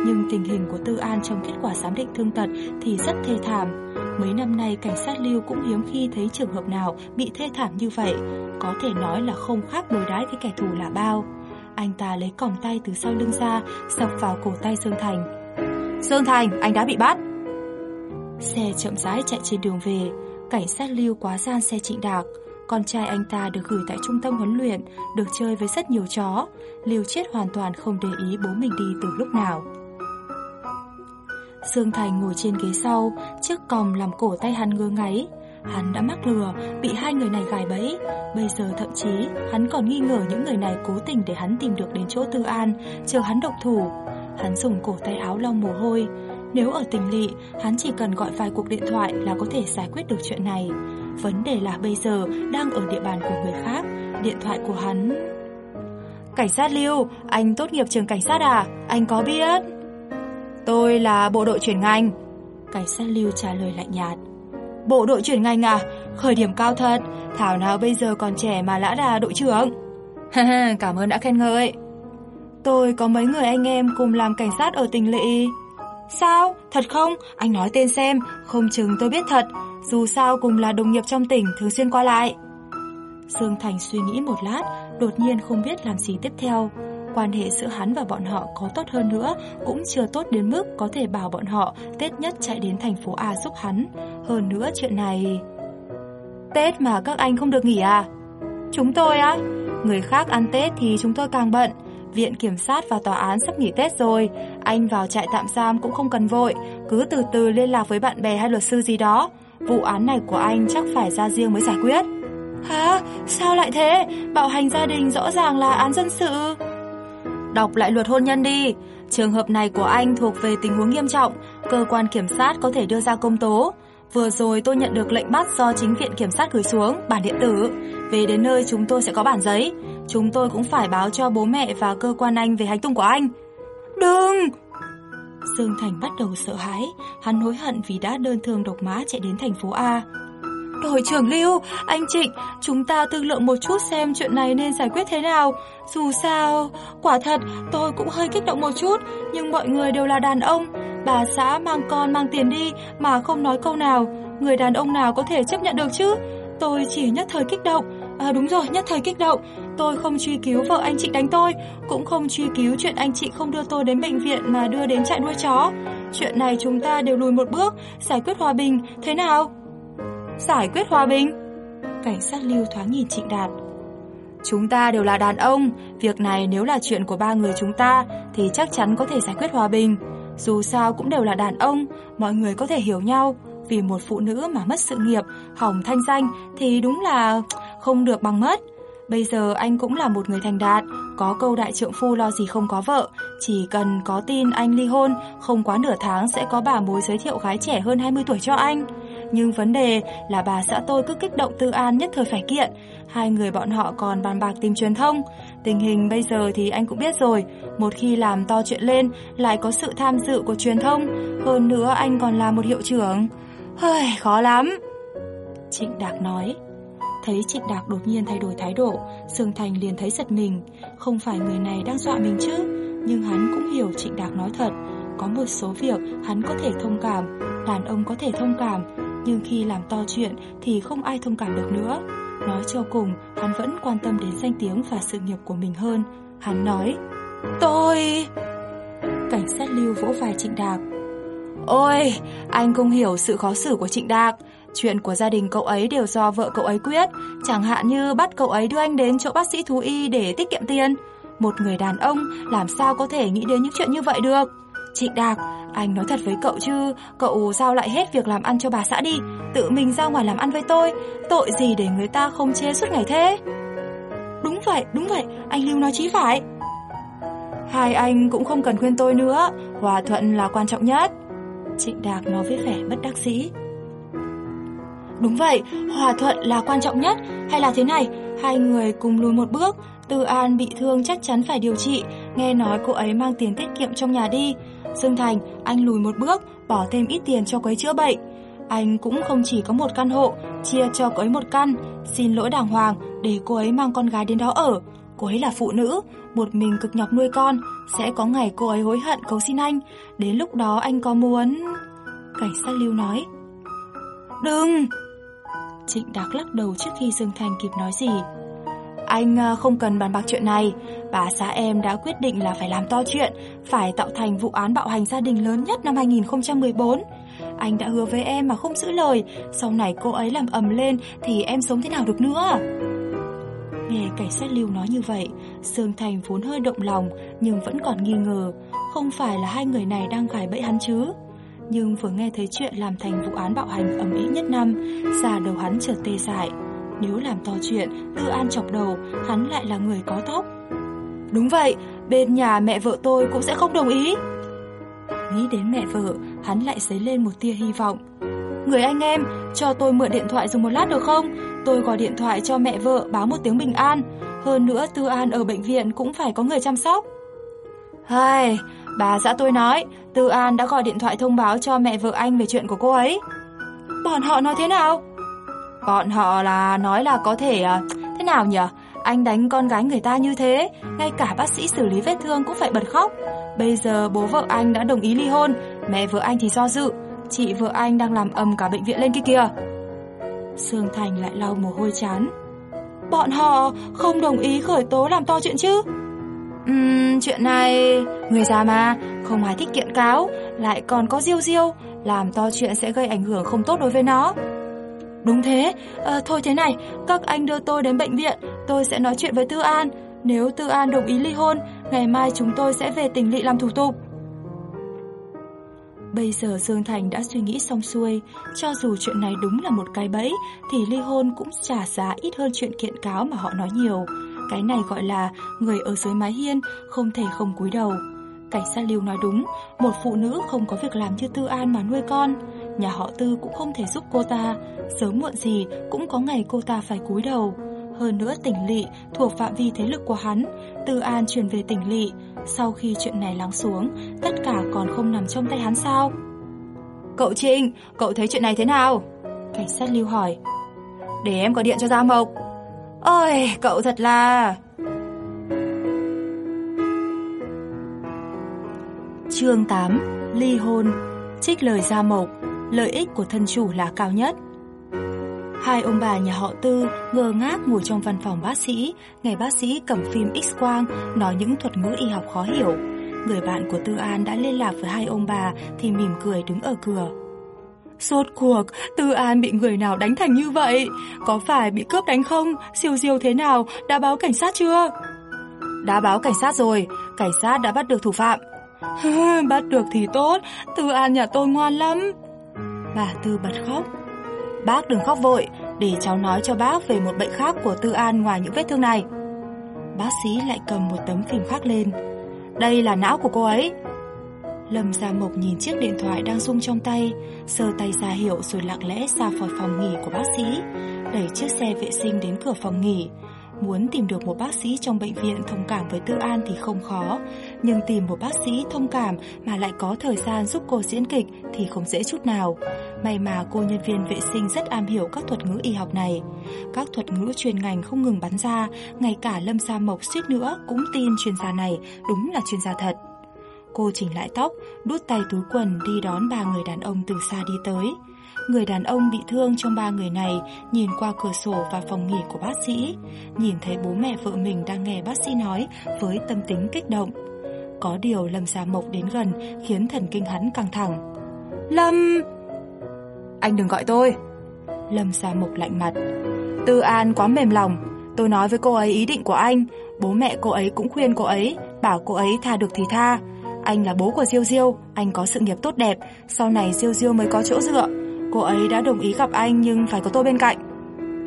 Nhưng tình hình của Tư An trong kết quả giám định thương tật thì rất thê thảm. Mấy năm nay cảnh sát lưu cũng hiếm khi thấy trường hợp nào bị thê thảm như vậy. Có thể nói là không khác đối đãi với kẻ thù là bao. Anh ta lấy còng tay từ sau lưng ra, sập vào cổ tay Dương Thành. Dương Thành, anh đã bị bắt. Xe chậm rãi chạy trên đường về, cảnh sát lưu quá gian xe trịnh đạc. Con trai anh ta được gửi tại trung tâm huấn luyện, được chơi với rất nhiều chó. Lưu chết hoàn toàn không để ý bố mình đi từ lúc nào. Dương Thành ngồi trên ghế sau, chiếc còng làm cổ tay hắn ngơ ngáy. Hắn đã mắc lừa, bị hai người này gài bẫy. Bây giờ thậm chí hắn còn nghi ngờ những người này cố tình để hắn tìm được đến chỗ Tư An, chờ hắn động thủ. Hắn dùng cổ tay áo lau mồ hôi. Nếu ở tỉnh lỵ, hắn chỉ cần gọi vài cuộc điện thoại là có thể giải quyết được chuyện này. Vấn đề là bây giờ đang ở địa bàn của người khác, điện thoại của hắn... Cảnh sát Lưu, anh tốt nghiệp trường cảnh sát à? Anh có biết? Tôi là bộ đội chuyển ngành. Cảnh sát Lưu trả lời lạnh nhạt. Bộ đội chuyển ngành à? Khởi điểm cao thật, thảo nào bây giờ còn trẻ mà đã là đội trưởng. Cảm ơn đã khen ngợi. Tôi có mấy người anh em cùng làm cảnh sát ở tỉnh Lỵ. Sao? Thật không? Anh nói tên xem, không chừng tôi biết thật. Dù sao cùng là đồng nghiệp trong tỉnh thường xuyên qua lại. Dương Thành suy nghĩ một lát, đột nhiên không biết làm gì tiếp theo. Quan hệ giữa hắn và bọn họ có tốt hơn nữa, cũng chưa tốt đến mức có thể bảo bọn họ Tết nhất chạy đến thành phố A giúp hắn. Hơn nữa chuyện này... Tết mà các anh không được nghỉ à? Chúng tôi á? Người khác ăn Tết thì chúng tôi càng bận. Viện Kiểm sát và Tòa án sắp nghỉ Tết rồi, anh vào trại tạm giam cũng không cần vội, cứ từ từ liên lạc với bạn bè hay luật sư gì đó. Vụ án này của anh chắc phải ra riêng mới giải quyết. Hả? Sao lại thế? Bạo hành gia đình rõ ràng là án dân sự. Đọc lại luật hôn nhân đi. Trường hợp này của anh thuộc về tình huống nghiêm trọng, cơ quan kiểm sát có thể đưa ra công tố. Vừa rồi tôi nhận được lệnh bắt do chính viện kiểm sát gửi xuống, bản điện tử. Về đến nơi chúng tôi sẽ có bản giấy. Chúng tôi cũng phải báo cho bố mẹ và cơ quan anh về hành tung của anh. Đừng! Dương Thành bắt đầu sợ hãi, hắn hối hận vì đã đơn thương độc mã chạy đến thành phố A. Đội trưởng Lưu, anh Trịnh, chúng ta thương lượng một chút xem chuyện này nên giải quyết thế nào. Dù sao, quả thật tôi cũng hơi kích động một chút, nhưng mọi người đều là đàn ông. Bà xã mang con mang tiền đi mà không nói câu nào, người đàn ông nào có thể chấp nhận được chứ? Tôi chỉ nhất thời kích động. À đúng rồi, nhất thời kích động. Tôi không truy cứu vợ anh chị đánh tôi, cũng không truy cứu chuyện anh chị không đưa tôi đến bệnh viện mà đưa đến trại nuôi chó. Chuyện này chúng ta đều lùi một bước, giải quyết hòa bình, thế nào? Giải quyết hòa bình? Cảnh sát lưu thoáng nhìn Trịnh Đạt. Chúng ta đều là đàn ông, việc này nếu là chuyện của ba người chúng ta thì chắc chắn có thể giải quyết hòa bình. Dù sao cũng đều là đàn ông, mọi người có thể hiểu nhau, vì một phụ nữ mà mất sự nghiệp, hỏng thanh danh thì đúng là không được bằng mất. Bây giờ anh cũng là một người thành đạt, có câu đại trượng phu lo gì không có vợ, chỉ cần có tin anh ly hôn, không quá nửa tháng sẽ có bà mối giới thiệu gái trẻ hơn 20 tuổi cho anh. Nhưng vấn đề là bà xã tôi cứ kích động Tư An nhất thời phải kiện, hai người bọn họ còn bàn bạc tìm truyền thông. Tình hình bây giờ thì anh cũng biết rồi, một khi làm to chuyện lên lại có sự tham dự của truyền thông, hơn nữa anh còn là một hiệu trưởng. Hơi, khó lắm. Trịnh Đạc nói. Thấy Trịnh Đạc đột nhiên thay đổi thái độ, Sương Thành liền thấy giật mình. Không phải người này đang dọa mình chứ, nhưng hắn cũng hiểu Trịnh Đạc nói thật. Có một số việc hắn có thể thông cảm, đàn ông có thể thông cảm, nhưng khi làm to chuyện thì không ai thông cảm được nữa. Nói cho cùng, hắn vẫn quan tâm đến danh tiếng và sự nghiệp của mình hơn. Hắn nói, tôi... Cảnh sát lưu vỗ vai Trịnh Đạc. Ôi, anh không hiểu sự khó xử của Trịnh Đạc. Chuyện của gia đình cậu ấy đều do vợ cậu ấy quyết, chẳng hạn như bắt cậu ấy đưa anh đến chỗ bác sĩ thú y để tiết kiệm tiền. Một người đàn ông làm sao có thể nghĩ đến những chuyện như vậy được? Trịnh Đạc, anh nói thật với cậu chứ, cậu giao lại hết việc làm ăn cho bà xã đi, tự mình ra ngoài làm ăn với tôi, tội gì để người ta không chê suốt ngày thế? Đúng vậy, đúng vậy, anh Lưu nói chí phải. Hai anh cũng không cần khuyên tôi nữa, hòa thuận là quan trọng nhất. Trịnh Đạc nói với vẻ bất đắc dĩ. Đúng vậy, hòa thuận là quan trọng nhất, hay là thế này, hai người cùng lùi một bước, Tư An bị thương chắc chắn phải điều trị, nghe nói cô ấy mang tiền tiết kiệm trong nhà đi. Dương Thành, anh lùi một bước, bỏ thêm ít tiền cho cô ấy chữa bệnh. Anh cũng không chỉ có một căn hộ, chia cho cô ấy một căn, xin lỗi đàng hoàng để cô ấy mang con gái đến đó ở. Cô ấy là phụ nữ, một mình cực nhọc nuôi con, sẽ có ngày cô ấy hối hận cầu xin anh. Đến lúc đó anh có muốn... Cảnh sát lưu nói. Đừng! Trịnh Đạc lắc đầu trước khi Dương Thành kịp nói gì. Anh ờ, không cần bàn bạc chuyện này, bà xã em đã quyết định là phải làm to chuyện, phải tạo thành vụ án bạo hành gia đình lớn nhất năm 2014. Anh đã hứa với em mà không giữ lời, sau này cô ấy làm ầm lên thì em sống thế nào được nữa? Nghe cảnh sát lưu nói như vậy, Dương Thành vốn hơi động lòng nhưng vẫn còn nghi ngờ, không phải là hai người này đang gài bẫy hắn chứ? Nhưng vừa nghe thấy chuyện làm thành vụ án bạo hành ầm ĩ nhất năm, già đầu hắn chợt tê dại. Nếu làm to chuyện, Tư An chọc đầu, hắn lại là người có tóc. Đúng vậy, bên nhà mẹ vợ tôi cũng sẽ không đồng ý. Nghĩ đến mẹ vợ, hắn lại dấy lên một tia hy vọng. Người anh em, cho tôi mượn điện thoại dùng một lát được không? Tôi gọi điện thoại cho mẹ vợ báo một tiếng bình an. Hơn nữa Tư An ở bệnh viện cũng phải có người chăm sóc. Hai, bà xã tôi nói, Tư An đã gọi điện thoại thông báo cho mẹ vợ anh về chuyện của cô ấy. Bọn họ nói thế nào? Bọn họ là nói là có thể à, thế nào nhỉ? Anh đánh con gái người ta như thế, ngay cả bác sĩ xử lý vết thương cũng phải bật khóc. Bây giờ bố vợ anh đã đồng ý ly hôn, mẹ vợ anh thì do dự, chị vợ anh đang làm ầm cả bệnh viện lên kia kìa. Sương Thành lại lau mồ hôi chán. Bọn họ không đồng ý khởi tố làm to chuyện chứ? Uhm, chuyện này... Người già mà, không ai thích kiện cáo, lại còn có diêu diêu, làm to chuyện sẽ gây ảnh hưởng không tốt đối với nó. Đúng thế, à, thôi thế này, các anh đưa tôi đến bệnh viện, tôi sẽ nói chuyện với Tư An. Nếu Tư An đồng ý ly hôn, ngày mai chúng tôi sẽ về tỉnh lỵ làm thủ tục. Bây giờ Dương Thành đã suy nghĩ xong xuôi, cho dù chuyện này đúng là một cái bẫy, thì ly hôn cũng trả giá ít hơn chuyện kiện cáo mà họ nói nhiều. Cái này gọi là người ở dưới mái hiên, không thể không cúi đầu. Cảnh sát Lưu nói đúng, một phụ nữ không có việc làm như Tư An mà nuôi con. Nhà họ Tư cũng không thể giúp cô ta, sớm muộn gì cũng có ngày cô ta phải cúi đầu. Hơn nữa tỉnh lỵ thuộc phạm vi thế lực của hắn, Tư An chuyển về tỉnh lỵ. Sau khi chuyện này lắng xuống, tất cả còn không nằm trong tay hắn sao? Cậu Trinh, cậu thấy chuyện này thế nào? Cảnh sát Lưu hỏi. Để em gọi điện cho Gia Mộc. Ôi, cậu thật là... Chương 8 Ly hôn Trích lời Gia Mộc Lợi ích của thân chủ là cao nhất Hai ông bà nhà họ Tư ngơ ngác ngồi trong văn phòng bác sĩ, ngày bác sĩ cầm phim x-quang nói những thuật ngữ y học khó hiểu. Người bạn của Tư An đã liên lạc với hai ông bà thì mỉm cười đứng ở cửa sốt cuộc, Tư An bị người nào đánh thành như vậy? Có phải bị cướp đánh không? Siêu diêu thế nào? Đã báo cảnh sát chưa? Đã báo cảnh sát rồi, cảnh sát đã bắt được thủ phạm. bắt được thì tốt, Tư An nhà tôi ngoan lắm. Bà Tư bật khóc. Bác đừng khóc vội, để cháu nói cho bác về một bệnh khác của Tư An ngoài những vết thương này. Bác sĩ lại cầm một tấm phim khác lên. Đây là não của cô ấy. Lâm Gia Mộc nhìn chiếc điện thoại đang rung trong tay, sờ tay ra hiệu rồi lặng lẽ ra khỏi phòng nghỉ của bác sĩ, đẩy chiếc xe vệ sinh đến cửa phòng nghỉ. Muốn tìm được một bác sĩ trong bệnh viện thông cảm với Tư An thì không khó, nhưng tìm một bác sĩ thông cảm mà lại có thời gian giúp cô diễn kịch thì không dễ chút nào. May mà cô nhân viên vệ sinh rất am hiểu các thuật ngữ y học này. Các thuật ngữ chuyên ngành không ngừng bắn ra, ngay cả Lâm Gia Mộc suýt nữa cũng tin chuyên gia này đúng là chuyên gia thật. Cô chỉnh lại tóc, đút tay túi quần đi đón ba người đàn ông từ xa đi tới. Người đàn ông bị thương trong ba người này nhìn qua cửa sổ vào phòng nghỉ của bác sĩ, nhìn thấy bố mẹ vợ mình đang nghe bác sĩ nói với tâm tính kích động. Có điều Lâm Gia Mộc đến gần khiến thần kinh hắn căng thẳng. Lâm... Anh đừng gọi tôi. Lâm Gia Mộc lạnh mặt. Tư An quá mềm lòng. Tôi nói với cô ấy ý định của anh. Bố mẹ cô ấy cũng khuyên cô ấy, bảo cô ấy tha được thì tha. Anh là bố của Diêu Diêu, anh có sự nghiệp tốt đẹp, sau này Diêu Diêu mới có chỗ dựa. Cô ấy đã đồng ý gặp anh nhưng phải có tôi bên cạnh.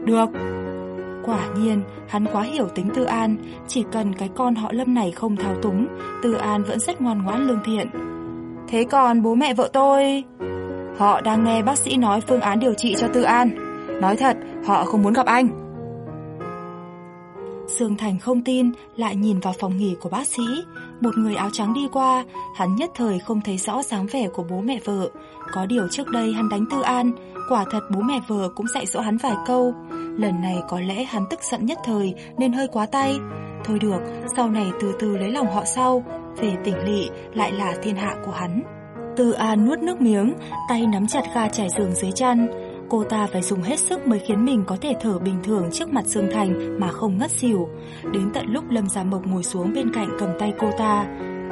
Được. Quả nhiên, hắn quá hiểu tính Tư An, chỉ cần cái con họ Lâm này không thao túng, Tư An vẫn rất ngoan ngoãn lương thiện. Thế còn bố mẹ vợ tôi... Họ đang nghe bác sĩ nói phương án điều trị cho Tư An. Nói thật, họ không muốn gặp anh. Sương Thành không tin, lại nhìn vào phòng nghỉ của bác sĩ. Một người áo trắng đi qua, hắn nhất thời không thấy rõ dáng vẻ của bố mẹ vợ. Có điều trước đây hắn đánh Tư An, quả thật bố mẹ vợ cũng dạy dỗ hắn vài câu. Lần này có lẽ hắn tức giận nhất thời nên hơi quá tay. Thôi được, sau này từ từ lấy lòng họ sau, về tỉnh lỵ lại là thiên hạ của hắn. Tư An nuốt nước miếng, tay nắm chặt ga trải giường dưới chăn. Cô ta phải dùng hết sức mới khiến mình có thể thở bình thường trước mặt Dương Thành mà không ngất xỉu. Đến tận lúc Lâm Gia Mộc ngồi xuống bên cạnh cầm tay cô ta.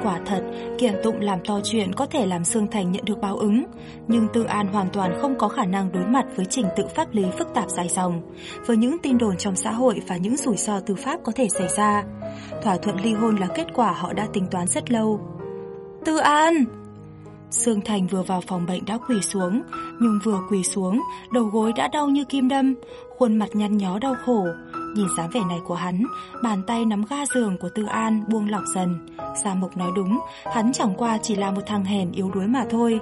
Quả thật, kiện tụng làm to chuyện có thể làm Dương Thành nhận được báo ứng. Nhưng Tư An hoàn toàn không có khả năng đối mặt với trình tự pháp lý phức tạp dài dòng. Với những tin đồn trong xã hội và những rủi ro tư pháp có thể xảy ra. Thỏa thuận ly hôn là kết quả họ đã tính toán rất lâu. Tư An! Sương Thành vừa vào phòng bệnh đã quỳ xuống, nhưng vừa quỳ xuống, đầu gối đã đau như kim đâm, khuôn mặt nhăn nhó đau khổ. Nhìn dáng vẻ này của hắn, bàn tay nắm ga giường của Tư An buông lỏng dần. Gia Mộc nói đúng, hắn chẳng qua chỉ là một thằng hèn yếu đuối mà thôi.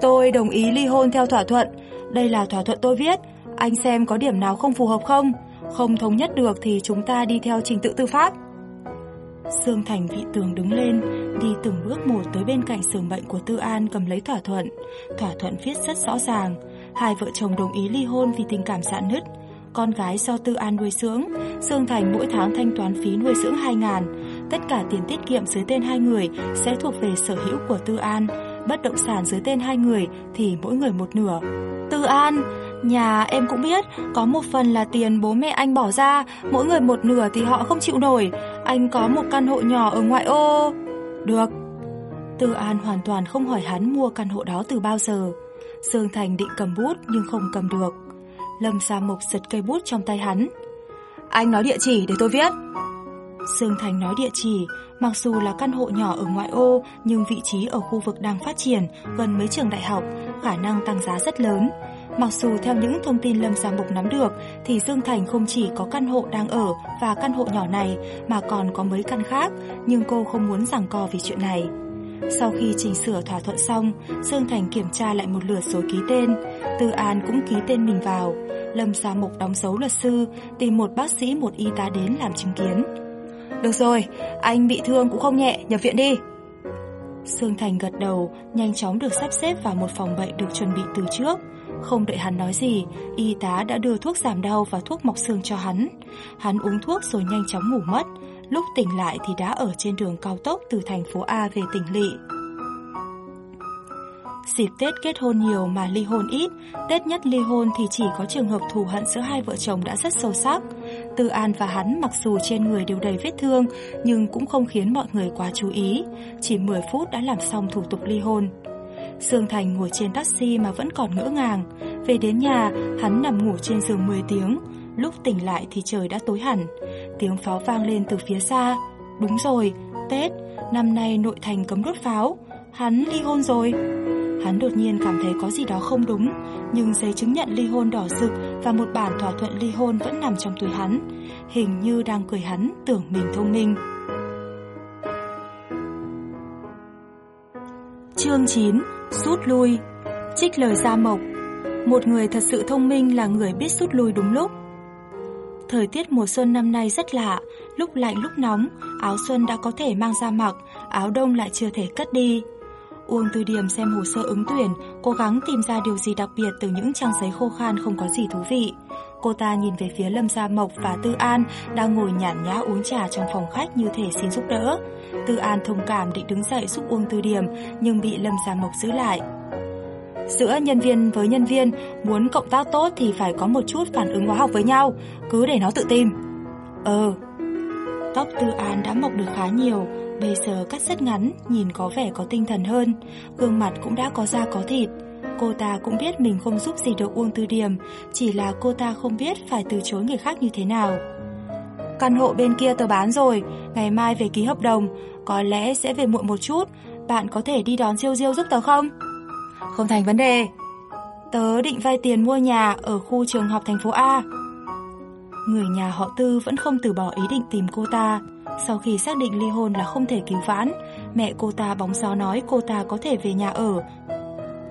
Tôi đồng ý ly hôn theo thỏa thuận, đây là thỏa thuận tôi viết, anh xem có điểm nào không phù hợp không? Không thống nhất được thì chúng ta đi theo trình tự tư pháp. Sương Thành vị tường đứng lên, đi từng bước một tới bên cạnh giường bệnh của Tư An cầm lấy thỏa thuận. Thỏa thuận viết rất rõ ràng, hai vợ chồng đồng ý ly hôn vì tình cảm dạn nứt. Con gái do Tư An nuôi dưỡng, Sương Thành mỗi tháng thanh toán phí nuôi dưỡng 2 ngàn. Tất cả tiền tiết kiệm dưới tên hai người sẽ thuộc về sở hữu của Tư An, bất động sản dưới tên hai người thì mỗi người một nửa. Tư An, nhà em cũng biết, có một phần là tiền bố mẹ anh bỏ ra, mỗi người một nửa thì họ không chịu nổi. Anh có một căn hộ nhỏ ở ngoại ô. Được. Tư An hoàn toàn không hỏi hắn mua căn hộ đó từ bao giờ. Dương Thành định cầm bút nhưng không cầm được. Lâm Sa Mộc giật cây bút trong tay hắn. Anh nói địa chỉ để tôi viết. Dương Thành nói địa chỉ, mặc dù là căn hộ nhỏ ở ngoại ô nhưng vị trí ở khu vực đang phát triển, gần mấy trường đại học, khả năng tăng giá rất lớn. Mặc dù theo những thông tin Lâm Gia Mục nắm được thì Dương Thành không chỉ có căn hộ đang ở và căn hộ nhỏ này mà còn có mấy căn khác, nhưng cô không muốn giảng co vì chuyện này. Sau khi chỉnh sửa thỏa thuận xong, Dương Thành kiểm tra lại một lượt số ký tên, Tư An cũng ký tên mình vào. Lâm Gia Mục đóng dấu luật sư, tìm một bác sĩ một y tá đến làm chứng kiến. Được rồi, anh bị thương cũng không nhẹ, nhập viện đi. Sương Thành gật đầu, nhanh chóng được sắp xếp vào một phòng bệnh được chuẩn bị từ trước. Không đợi hắn nói gì, y tá đã đưa thuốc giảm đau và thuốc mọc xương cho hắn. Hắn uống thuốc rồi nhanh chóng ngủ mất. Lúc tỉnh lại thì đã ở trên đường cao tốc từ thành phố A về tỉnh Lị. Dịp Tết kết hôn nhiều mà ly hôn ít, Tết nhất ly hôn thì chỉ có trường hợp thù hận giữa hai vợ chồng đã rất sâu sắc. Tư An và hắn mặc dù trên người đều đầy vết thương, nhưng cũng không khiến mọi người quá chú ý. Chỉ 10 phút đã làm xong thủ tục ly hôn. Sương Thành ngồi trên taxi mà vẫn còn ngỡ ngàng. Về đến nhà, hắn nằm ngủ trên giường 10 tiếng. Lúc tỉnh lại thì trời đã tối hẳn. Tiếng pháo vang lên từ phía xa. Đúng rồi, Tết, năm nay nội thành cấm đốt pháo. Hắn ly hôn rồi. Hắn đột nhiên cảm thấy có gì đó không đúng, nhưng giấy chứng nhận ly hôn đỏ rực và một bản thỏa thuận ly hôn vẫn nằm trong túi hắn, hình như đang cười hắn tưởng mình thông minh. Chương 9: Rút lui. Trích lời Gia Mộc. Một người thật sự thông minh là người biết rút lui đúng lúc. Thời tiết mùa xuân năm nay rất lạ, lúc lạnh lúc nóng, áo xuân đã có thể mang ra mặc, áo đông lại chưa thể cất đi. Uông tư Điểm xem hồ sơ ứng tuyển, cố gắng tìm ra điều gì đặc biệt từ những trang giấy khô khan không có gì thú vị. Cô ta nhìn về phía Lâm Gia Mộc và Tư An đang ngồi nhàn nhã uống trà trong phòng khách như thể xin giúp đỡ. Tư An thông cảm định đứng dậy giúp Uông tư Điểm nhưng bị Lâm Gia Mộc giữ lại. Giữa nhân viên với nhân viên, muốn cộng tác tốt thì phải có một chút phản ứng hóa học với nhau, cứ để nó tự tìm. Ờ. Tóc Tư An đã mọc được khá nhiều, bây giờ cắt rất ngắn, nhìn có vẻ có tinh thần hơn, gương mặt cũng đã có da có thịt. Cô ta cũng biết mình không giúp gì được Uông Tư Điểm, chỉ là cô ta không biết phải từ chối người khác như thế nào. Căn hộ bên kia tớ bán rồi, ngày mai về ký hợp đồng, có lẽ sẽ về muộn một chút, bạn có thể đi đón siêu diêu giúp tớ không? Không thành vấn đề. Tớ định vay tiền mua nhà ở khu trường học thành phố A. Người nhà họ Tư vẫn không từ bỏ ý định tìm cô ta. Sau khi xác định ly hôn là không thể cứu vãn, mẹ cô ta bóng gió nói cô ta có thể về nhà ở.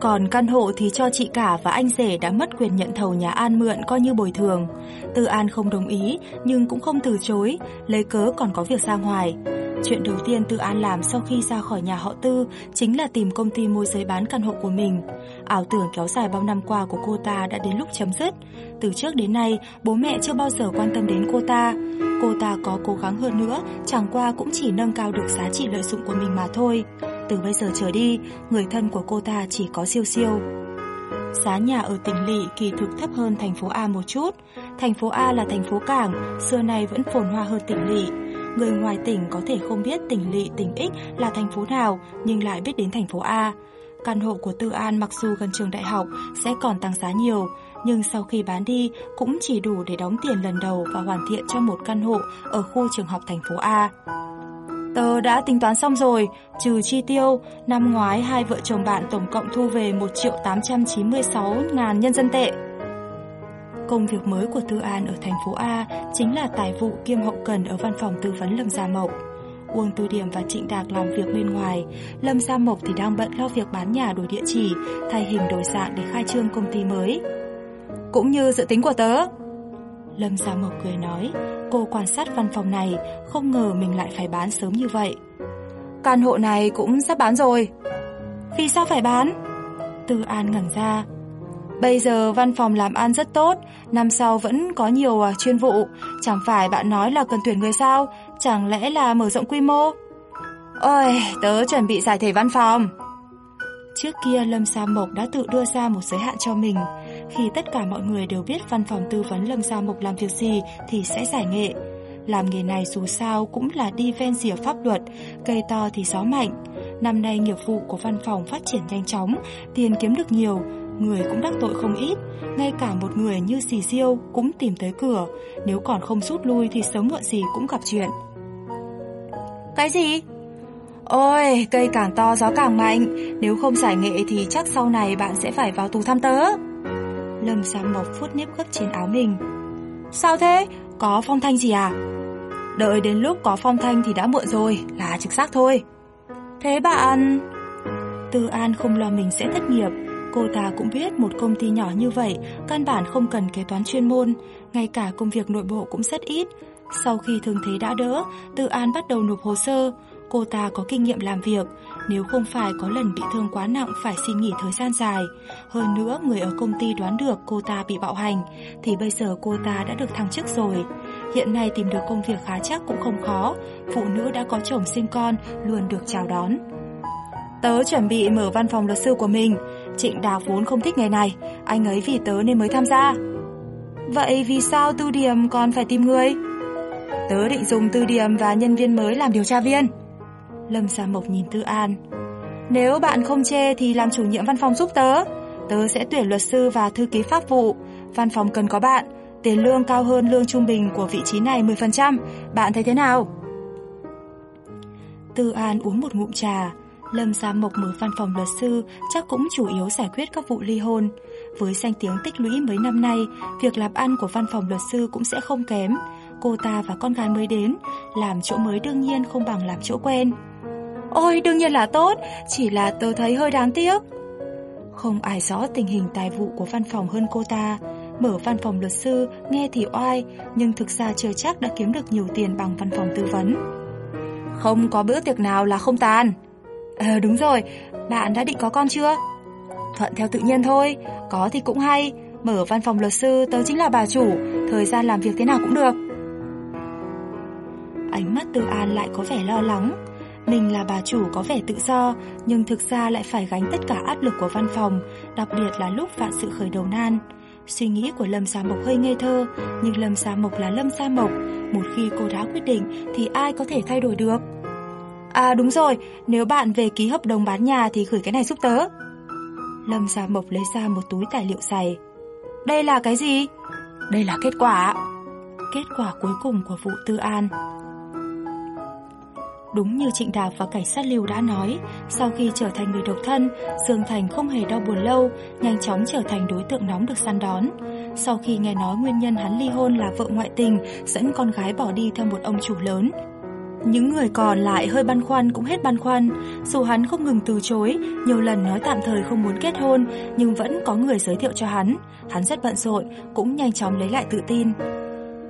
Còn căn hộ thì cho chị cả và anh rể đã mất quyền nhận thầu nhà An mượn coi như bồi thường. Tư An không đồng ý nhưng cũng không từ chối, lấy cớ còn có việc ra ngoài. Chuyện đầu tiên Tư An làm sau khi ra khỏi nhà họ Tư chính là tìm công ty môi giới bán căn hộ của mình. Ảo tưởng kéo dài bao năm qua của cô ta đã đến lúc chấm dứt. Từ trước đến nay, bố mẹ chưa bao giờ quan tâm đến cô ta. Cô ta có cố gắng hơn nữa, chẳng qua cũng chỉ nâng cao được giá trị lợi dụng của mình mà thôi. Từ bây giờ trở đi, người thân của cô ta chỉ có siêu siêu. Giá nhà ở tỉnh lỵ kỳ thực thấp hơn thành phố A một chút. Thành phố A là thành phố cảng, xưa nay vẫn phồn hoa hơn tỉnh lỵ. Người ngoài tỉnh có thể không biết tỉnh lỵ, tỉnh X là thành phố nào, nhưng lại biết đến thành phố A. Căn hộ của Tư An mặc dù gần trường đại học sẽ còn tăng giá nhiều, nhưng sau khi bán đi cũng chỉ đủ để đóng tiền lần đầu và hoàn thiện cho một căn hộ ở khu trường học thành phố A. Tớ đã tính toán xong rồi, trừ chi tiêu, năm ngoái hai vợ chồng bạn tổng cộng thu về 1 triệu 896 ngàn nhân dân tệ. Công việc mới của Tư An ở thành phố A chính là tài vụ kiêm hậu cần ở văn phòng tư vấn Lâm Gia Mộc. Uông Tư Điểm và Trịnh Đạc làm việc bên ngoài, Lâm Gia Mộc thì đang bận lo việc bán nhà đổi địa chỉ, thay hình đổi dạng để khai trương công ty mới. Cũng như dự tính của tớ. Lâm Gia Mộc cười nói, cô quan sát văn phòng này, không ngờ mình lại phải bán sớm như vậy. Căn hộ này cũng sắp bán rồi. Vì sao phải bán? Tư An ngẩn ra, Bây giờ văn phòng làm ăn rất tốt, năm sau vẫn có nhiều à, chuyên vụ, chẳng phải bạn nói là cần tuyển người sao, chẳng lẽ là mở rộng quy mô? Ôi, tớ chuẩn bị giải thể văn phòng. Trước kia Lâm Sa Mộc đã tự đưa ra một giới hạn cho mình. Khi tất cả mọi người đều biết văn phòng tư vấn Lâm Sa Mộc làm việc gì thì sẽ giải nghệ. Làm nghề này dù sao cũng là đi ven rìa pháp luật, cây to thì gió mạnh. Năm nay nghiệp vụ của văn phòng phát triển nhanh chóng, tiền kiếm được nhiều, người cũng đắc tội không ít, ngay cả một người như xì siêu cũng tìm tới cửa, nếu còn không rút lui thì sớm muộn gì cũng gặp chuyện. Cái gì? Ôi, cây càng to gió càng mạnh, nếu không giải nghệ thì chắc sau này bạn sẽ phải vào tù thăm tớ. Lâm Sam Mộc phút nếp gấp trên áo mình. Sao thế? Có phong thanh gì à? Đợi đến lúc có phong thanh thì đã muộn rồi, là trực giác thôi. Thế bạn... Tư An không lo mình sẽ thất nghiệp, Cô ta cũng biết một công ty nhỏ như vậy căn bản không cần kế toán chuyên môn, ngay cả công việc nội bộ cũng rất ít. Sau khi thương thế đã đỡ, Tư An bắt đầu nộp hồ sơ. Cô ta có kinh nghiệm làm việc, nếu không phải có lần bị thương quá nặng phải xin nghỉ thời gian dài. Hơn nữa, người ở công ty đoán được cô ta bị bạo hành, thì bây giờ cô ta đã được thăng chức rồi. Hiện nay tìm được công việc khá chắc cũng không khó, phụ nữ đã có chồng sinh con luôn được chào đón. Tớ chuẩn bị mở văn phòng luật sư của mình, Trịnh đào vốn không thích nghề này, anh ấy vì tớ nên mới tham gia. Vậy vì sao Tư Điểm còn phải tìm người? Tớ định dùng Tư Điểm và nhân viên mới làm điều tra viên. Lâm Gia Mộc nhìn Tư An. Nếu bạn không chê thì làm chủ nhiệm văn phòng giúp tớ. Tớ sẽ tuyển luật sư và thư ký pháp vụ. Văn phòng cần có bạn. Tiền lương cao hơn lương trung bình của vị trí này 10%. Bạn thấy thế nào? Tư An uống một ngụm trà. Lâm Gia Mộc mở văn phòng luật sư chắc cũng chủ yếu giải quyết các vụ ly hôn. Với danh tiếng tích lũy mấy năm nay, việc làm ăn của văn phòng luật sư cũng sẽ không kém. Cô ta và con gái mới đến, làm chỗ mới đương nhiên không bằng làm chỗ quen. Ôi, đương nhiên là tốt, chỉ là tôi thấy hơi đáng tiếc. Không ai rõ tình hình tài vụ của văn phòng hơn cô ta. Mở văn phòng luật sư, nghe thì oai, nhưng thực ra chưa chắc đã kiếm được nhiều tiền bằng văn phòng tư vấn. Không có bữa tiệc nào là không tàn. Ờ đúng rồi, bạn đã định có con chưa? Thuận theo tự nhiên thôi, có thì cũng hay. Mở văn phòng luật sư tớ chính là bà chủ, thời gian làm việc thế nào cũng được. Ánh mắt Tư An lại có vẻ lo lắng. Mình là bà chủ có vẻ tự do, nhưng thực ra lại phải gánh tất cả áp lực của văn phòng, đặc biệt là lúc vạn sự khởi đầu nan. Suy nghĩ của Lâm Sa Mộc hơi ngây thơ, nhưng Lâm Sa Mộc là Lâm Sa Mộc, một khi cô đã quyết định thì ai có thể thay đổi được. À đúng rồi, nếu bạn về ký hợp đồng bán nhà thì gửi cái này giúp tớ. Lâm Sa Mộc lấy ra một túi tài liệu dày. Đây là cái gì? Đây là kết quả. Kết quả cuối cùng của vụ Tư An. Đúng như Trịnh Đạp và cảnh sát Lưu đã nói, sau khi trở thành người độc thân, Dương Thành không hề đau buồn lâu, nhanh chóng trở thành đối tượng nóng được săn đón. Sau khi nghe nói nguyên nhân hắn ly hôn là vợ ngoại tình, dẫn con gái bỏ đi theo một ông chủ lớn, những người còn lại hơi băn khoăn cũng hết băn khoăn, dù hắn không ngừng từ chối, nhiều lần nói tạm thời không muốn kết hôn, nhưng vẫn có người giới thiệu cho hắn. Hắn rất bận rộn, cũng nhanh chóng lấy lại tự tin.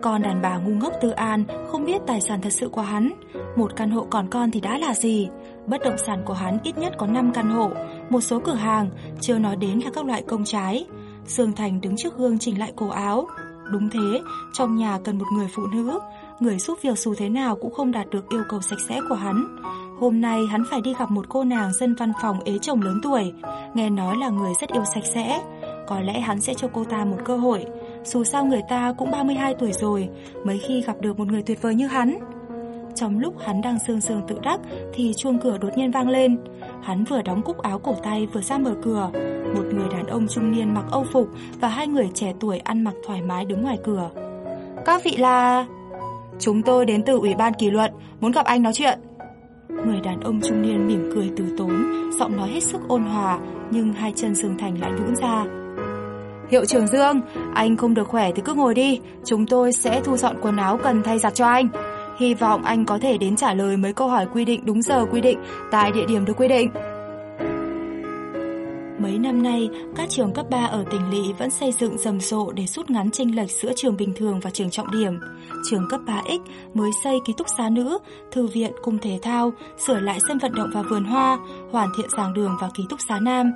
Con đàn bà ngu ngốc Tư An không biết tài sản thật sự của hắn. Một căn hộ còn con thì đã là gì? Bất động sản của hắn ít nhất có 5 căn hộ, một số cửa hàng, chưa nói đến là các loại công trái. Sương Thành đứng trước gương chỉnh lại cổ áo. Đúng thế, trong nhà cần một người phụ nữ, người giúp việc dù thế nào cũng không đạt được yêu cầu sạch sẽ của hắn. Hôm nay hắn phải đi gặp một cô nàng dân văn phòng ế chồng lớn tuổi, nghe nói là người rất yêu sạch sẽ. Có lẽ hắn sẽ cho cô ta một cơ hội, dù sao người ta cũng 32 tuổi rồi, mấy khi gặp được một người tuyệt vời như hắn. Trong lúc hắn đang sương sương tự đắc thì chuông cửa đột nhiên vang lên. Hắn vừa đóng cúc áo cổ tay vừa ra mở cửa. Một người đàn ông trung niên mặc âu phục và hai người trẻ tuổi ăn mặc thoải mái đứng ngoài cửa. Các vị là... Chúng tôi đến từ Ủy ban kỷ luật, muốn gặp anh nói chuyện. Người đàn ông trung niên mỉm cười từ tốn, giọng nói hết sức ôn hòa, nhưng hai chân Dương Thành lại nhũn ra. Hiệu trưởng Dương, anh không được khỏe thì cứ ngồi đi, chúng tôi sẽ thu dọn quần áo cần thay giặt cho anh. Hy vọng anh có thể đến trả lời mấy câu hỏi quy định đúng giờ quy định tại địa điểm được quy định. Mấy năm nay, các trường cấp 3 ở tỉnh lỵ vẫn xây dựng rầm rộ để rút ngắn chênh lệch giữa trường bình thường và trường trọng điểm. Trường cấp 3X mới xây ký túc xá nữ, thư viện, cung thể thao, sửa lại sân vận động và vườn hoa, hoàn thiện giảng đường và ký túc xá nam.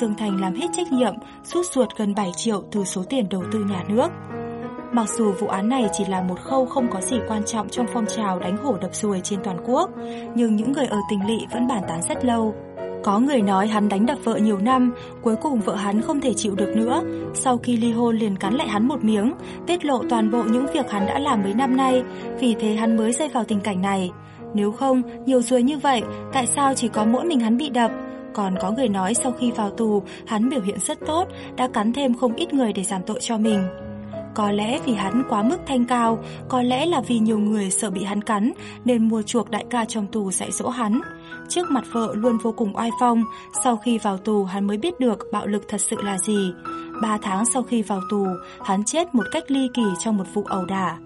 Sương Thành làm hết trách nhiệm, rút ruột gần 7 triệu từ số tiền đầu tư nhà nước. Mặc dù vụ án này chỉ là một khâu không có gì quan trọng trong phong trào đánh hổ đập ruồi trên toàn quốc, nhưng những người ở tỉnh lỵ vẫn bàn tán rất lâu. Có người nói hắn đánh đập vợ nhiều năm, cuối cùng vợ hắn không thể chịu được nữa. Sau khi ly hôn liền cắn lại hắn một miếng, tiết lộ toàn bộ những việc hắn đã làm mấy năm nay, vì thế hắn mới rơi vào tình cảnh này. Nếu không, nhiều dưới như vậy, tại sao chỉ có mỗi mình hắn bị đập? Còn có người nói sau khi vào tù, hắn biểu hiện rất tốt, đã cắn thêm không ít người để giảm tội cho mình. Có lẽ vì hắn quá mức thanh cao, có lẽ là vì nhiều người sợ bị hắn cắn nên mua chuộc đại ca trong tù dạy dỗ hắn. Trước mặt vợ luôn vô cùng oai phong, sau khi vào tù hắn mới biết được bạo lực thật sự là gì. Ba tháng sau khi vào tù, hắn chết một cách ly kỳ trong một vụ ẩu đả.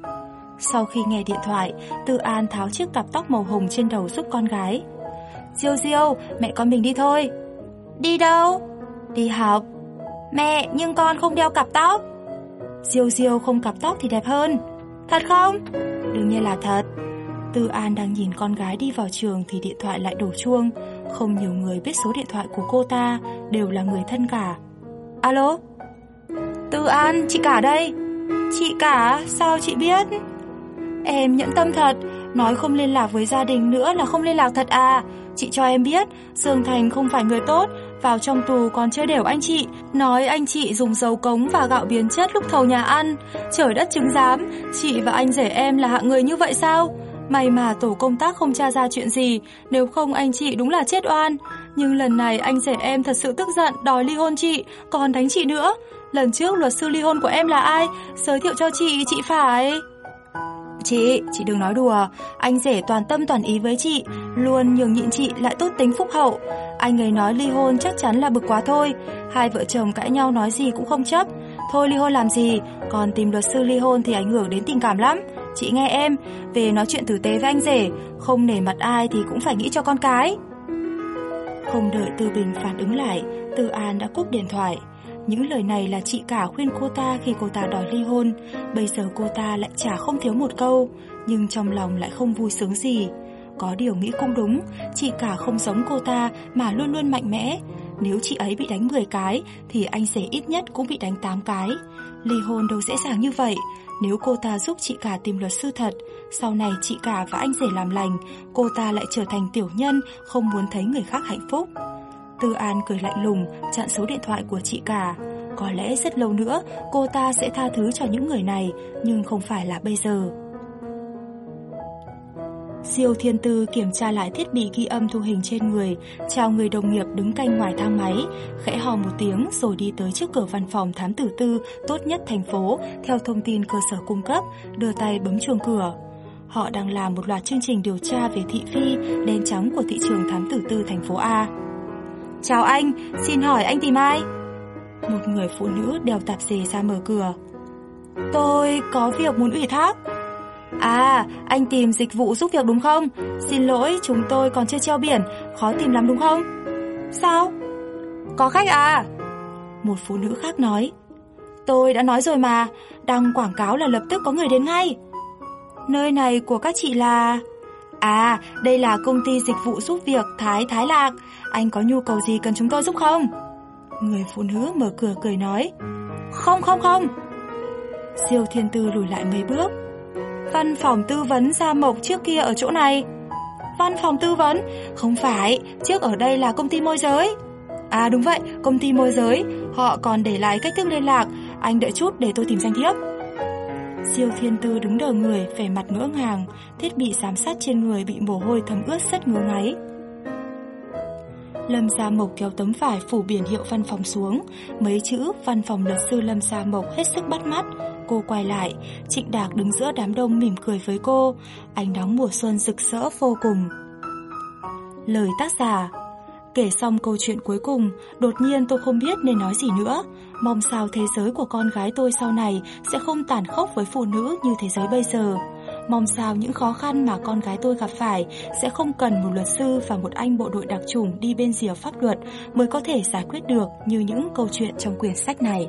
Sau khi nghe điện thoại, Tư An tháo chiếc cặp tóc màu hồng trên đầu giúp con gái. Diêu Diêu, mẹ con mình đi thôi. Đi đâu? Đi học. Mẹ, nhưng con không đeo cặp tóc. Diêu Diêu không cặp tóc thì đẹp hơn. Thật không? Đương nhiên là thật. Tư An đang nhìn con gái đi vào trường thì điện thoại lại đổ chuông. Không nhiều người biết số điện thoại của cô ta, đều là người thân cả. Alo? Tư An, chị cả đây. Chị cả, sao chị biết? Em nhẫn tâm thật, nói không liên lạc với gia đình nữa là không liên lạc thật à. Chị cho em biết, Dương Thành không phải người tốt, vào trong tù còn chơi đều anh chị, nói anh chị dùng dầu cống và gạo biến chất lúc thầu nhà ăn. Trời đất chứng giám, chị và anh rể em là hạng người như vậy sao? May mà tổ công tác không tra ra chuyện gì, nếu không anh chị đúng là chết oan. Nhưng lần này anh rể em thật sự tức giận đòi ly hôn chị, còn đánh chị nữa. Lần trước luật sư ly hôn của em là ai? Giới thiệu cho chị, chị phải... Chị, chị đừng nói đùa, anh rể toàn tâm toàn ý với chị, luôn nhường nhịn chị lại tốt tính phúc hậu. Anh ấy nói ly hôn chắc chắn là bực quá thôi, hai vợ chồng cãi nhau nói gì cũng không chấp. Thôi ly hôn làm gì, còn tìm luật sư ly hôn thì ảnh hưởng đến tình cảm lắm. Chị nghe em, về nói chuyện tử tế với anh rể, không nể mặt ai thì cũng phải nghĩ cho con cái. Không đợi Tư Bình phản ứng lại, Tư An đã cúp điện thoại. Những lời này là chị cả khuyên cô ta khi cô ta đòi ly hôn, bây giờ cô ta lại chả không thiếu một câu, nhưng trong lòng lại không vui sướng gì. Có điều nghĩ cũng đúng, chị cả không giống cô ta mà luôn luôn mạnh mẽ. Nếu chị ấy bị đánh 10 cái thì anh rể ít nhất cũng bị đánh 8 cái. Ly hôn đâu dễ dàng như vậy. Nếu cô ta giúp chị cả tìm luật sư thật, sau này chị cả và anh rể làm lành, cô ta lại trở thành tiểu nhân, không muốn thấy người khác hạnh phúc. Tư An cười lạnh lùng, chặn số điện thoại của chị cả. Có lẽ rất lâu nữa cô ta sẽ tha thứ cho những người này, nhưng không phải là bây giờ. Siêu Thiên Tư kiểm tra lại thiết bị ghi âm thu hình trên người, chào người đồng nghiệp đứng canh ngoài thang máy, khẽ hò một tiếng rồi đi tới trước cửa văn phòng thám tử tư tốt nhất thành phố, theo thông tin cơ sở cung cấp, đưa tay bấm chuông cửa. Họ đang làm một loạt chương trình điều tra về thị phi, đen trắng của thị trường thám tử tư thành phố A. Chào anh, xin hỏi anh tìm ai? Một người phụ nữ đeo tạp dề ra mở cửa. Tôi có việc muốn ủy thác. À, anh tìm dịch vụ giúp việc đúng không? Xin lỗi, chúng tôi còn chưa treo biển, khó tìm lắm đúng không? Sao? Có khách à? Một phụ nữ khác nói. Tôi đã nói rồi mà, đăng quảng cáo là lập tức có người đến ngay. Nơi này của các chị là... À, đây là công ty dịch vụ giúp việc Thái Thái Lạc. Anh có nhu cầu gì cần chúng tôi giúp không? Người phụ nữ mở cửa cười nói. Không không không. Siêu thiên tư lùi lại mấy bước. Văn phòng tư vấn Gia Mộc trước kia ở chỗ này. Văn phòng tư vấn? Không phải, trước ở đây là công ty môi giới. À đúng vậy, công ty môi giới. Họ còn để lại cách thức liên lạc. Anh đợi chút để tôi tìm danh thiếp. Siêu thiên tư đứng đờ người, vẻ mặt ngỡ ngàng, thiết bị giám sát trên người bị mồ hôi thấm ướt rất ngứa ngáy. Lâm Gia Mộc kéo tấm vải phủ biển hiệu văn phòng xuống, mấy chữ văn phòng luật sư Lâm Gia Mộc hết sức bắt mắt. Cô quay lại, Trịnh Đạc đứng giữa đám đông mỉm cười với cô, ánh nắng mùa xuân rực rỡ vô cùng. Lời tác giả Kể xong câu chuyện cuối cùng, đột nhiên tôi không biết nên nói gì nữa. Mong sao thế giới của con gái tôi sau này sẽ không tàn khốc với phụ nữ như thế giới bây giờ. Mong sao những khó khăn mà con gái tôi gặp phải sẽ không cần một luật sư và một anh bộ đội đặc trùng đi bên rìa pháp luật mới có thể giải quyết được như những câu chuyện trong quyển sách này.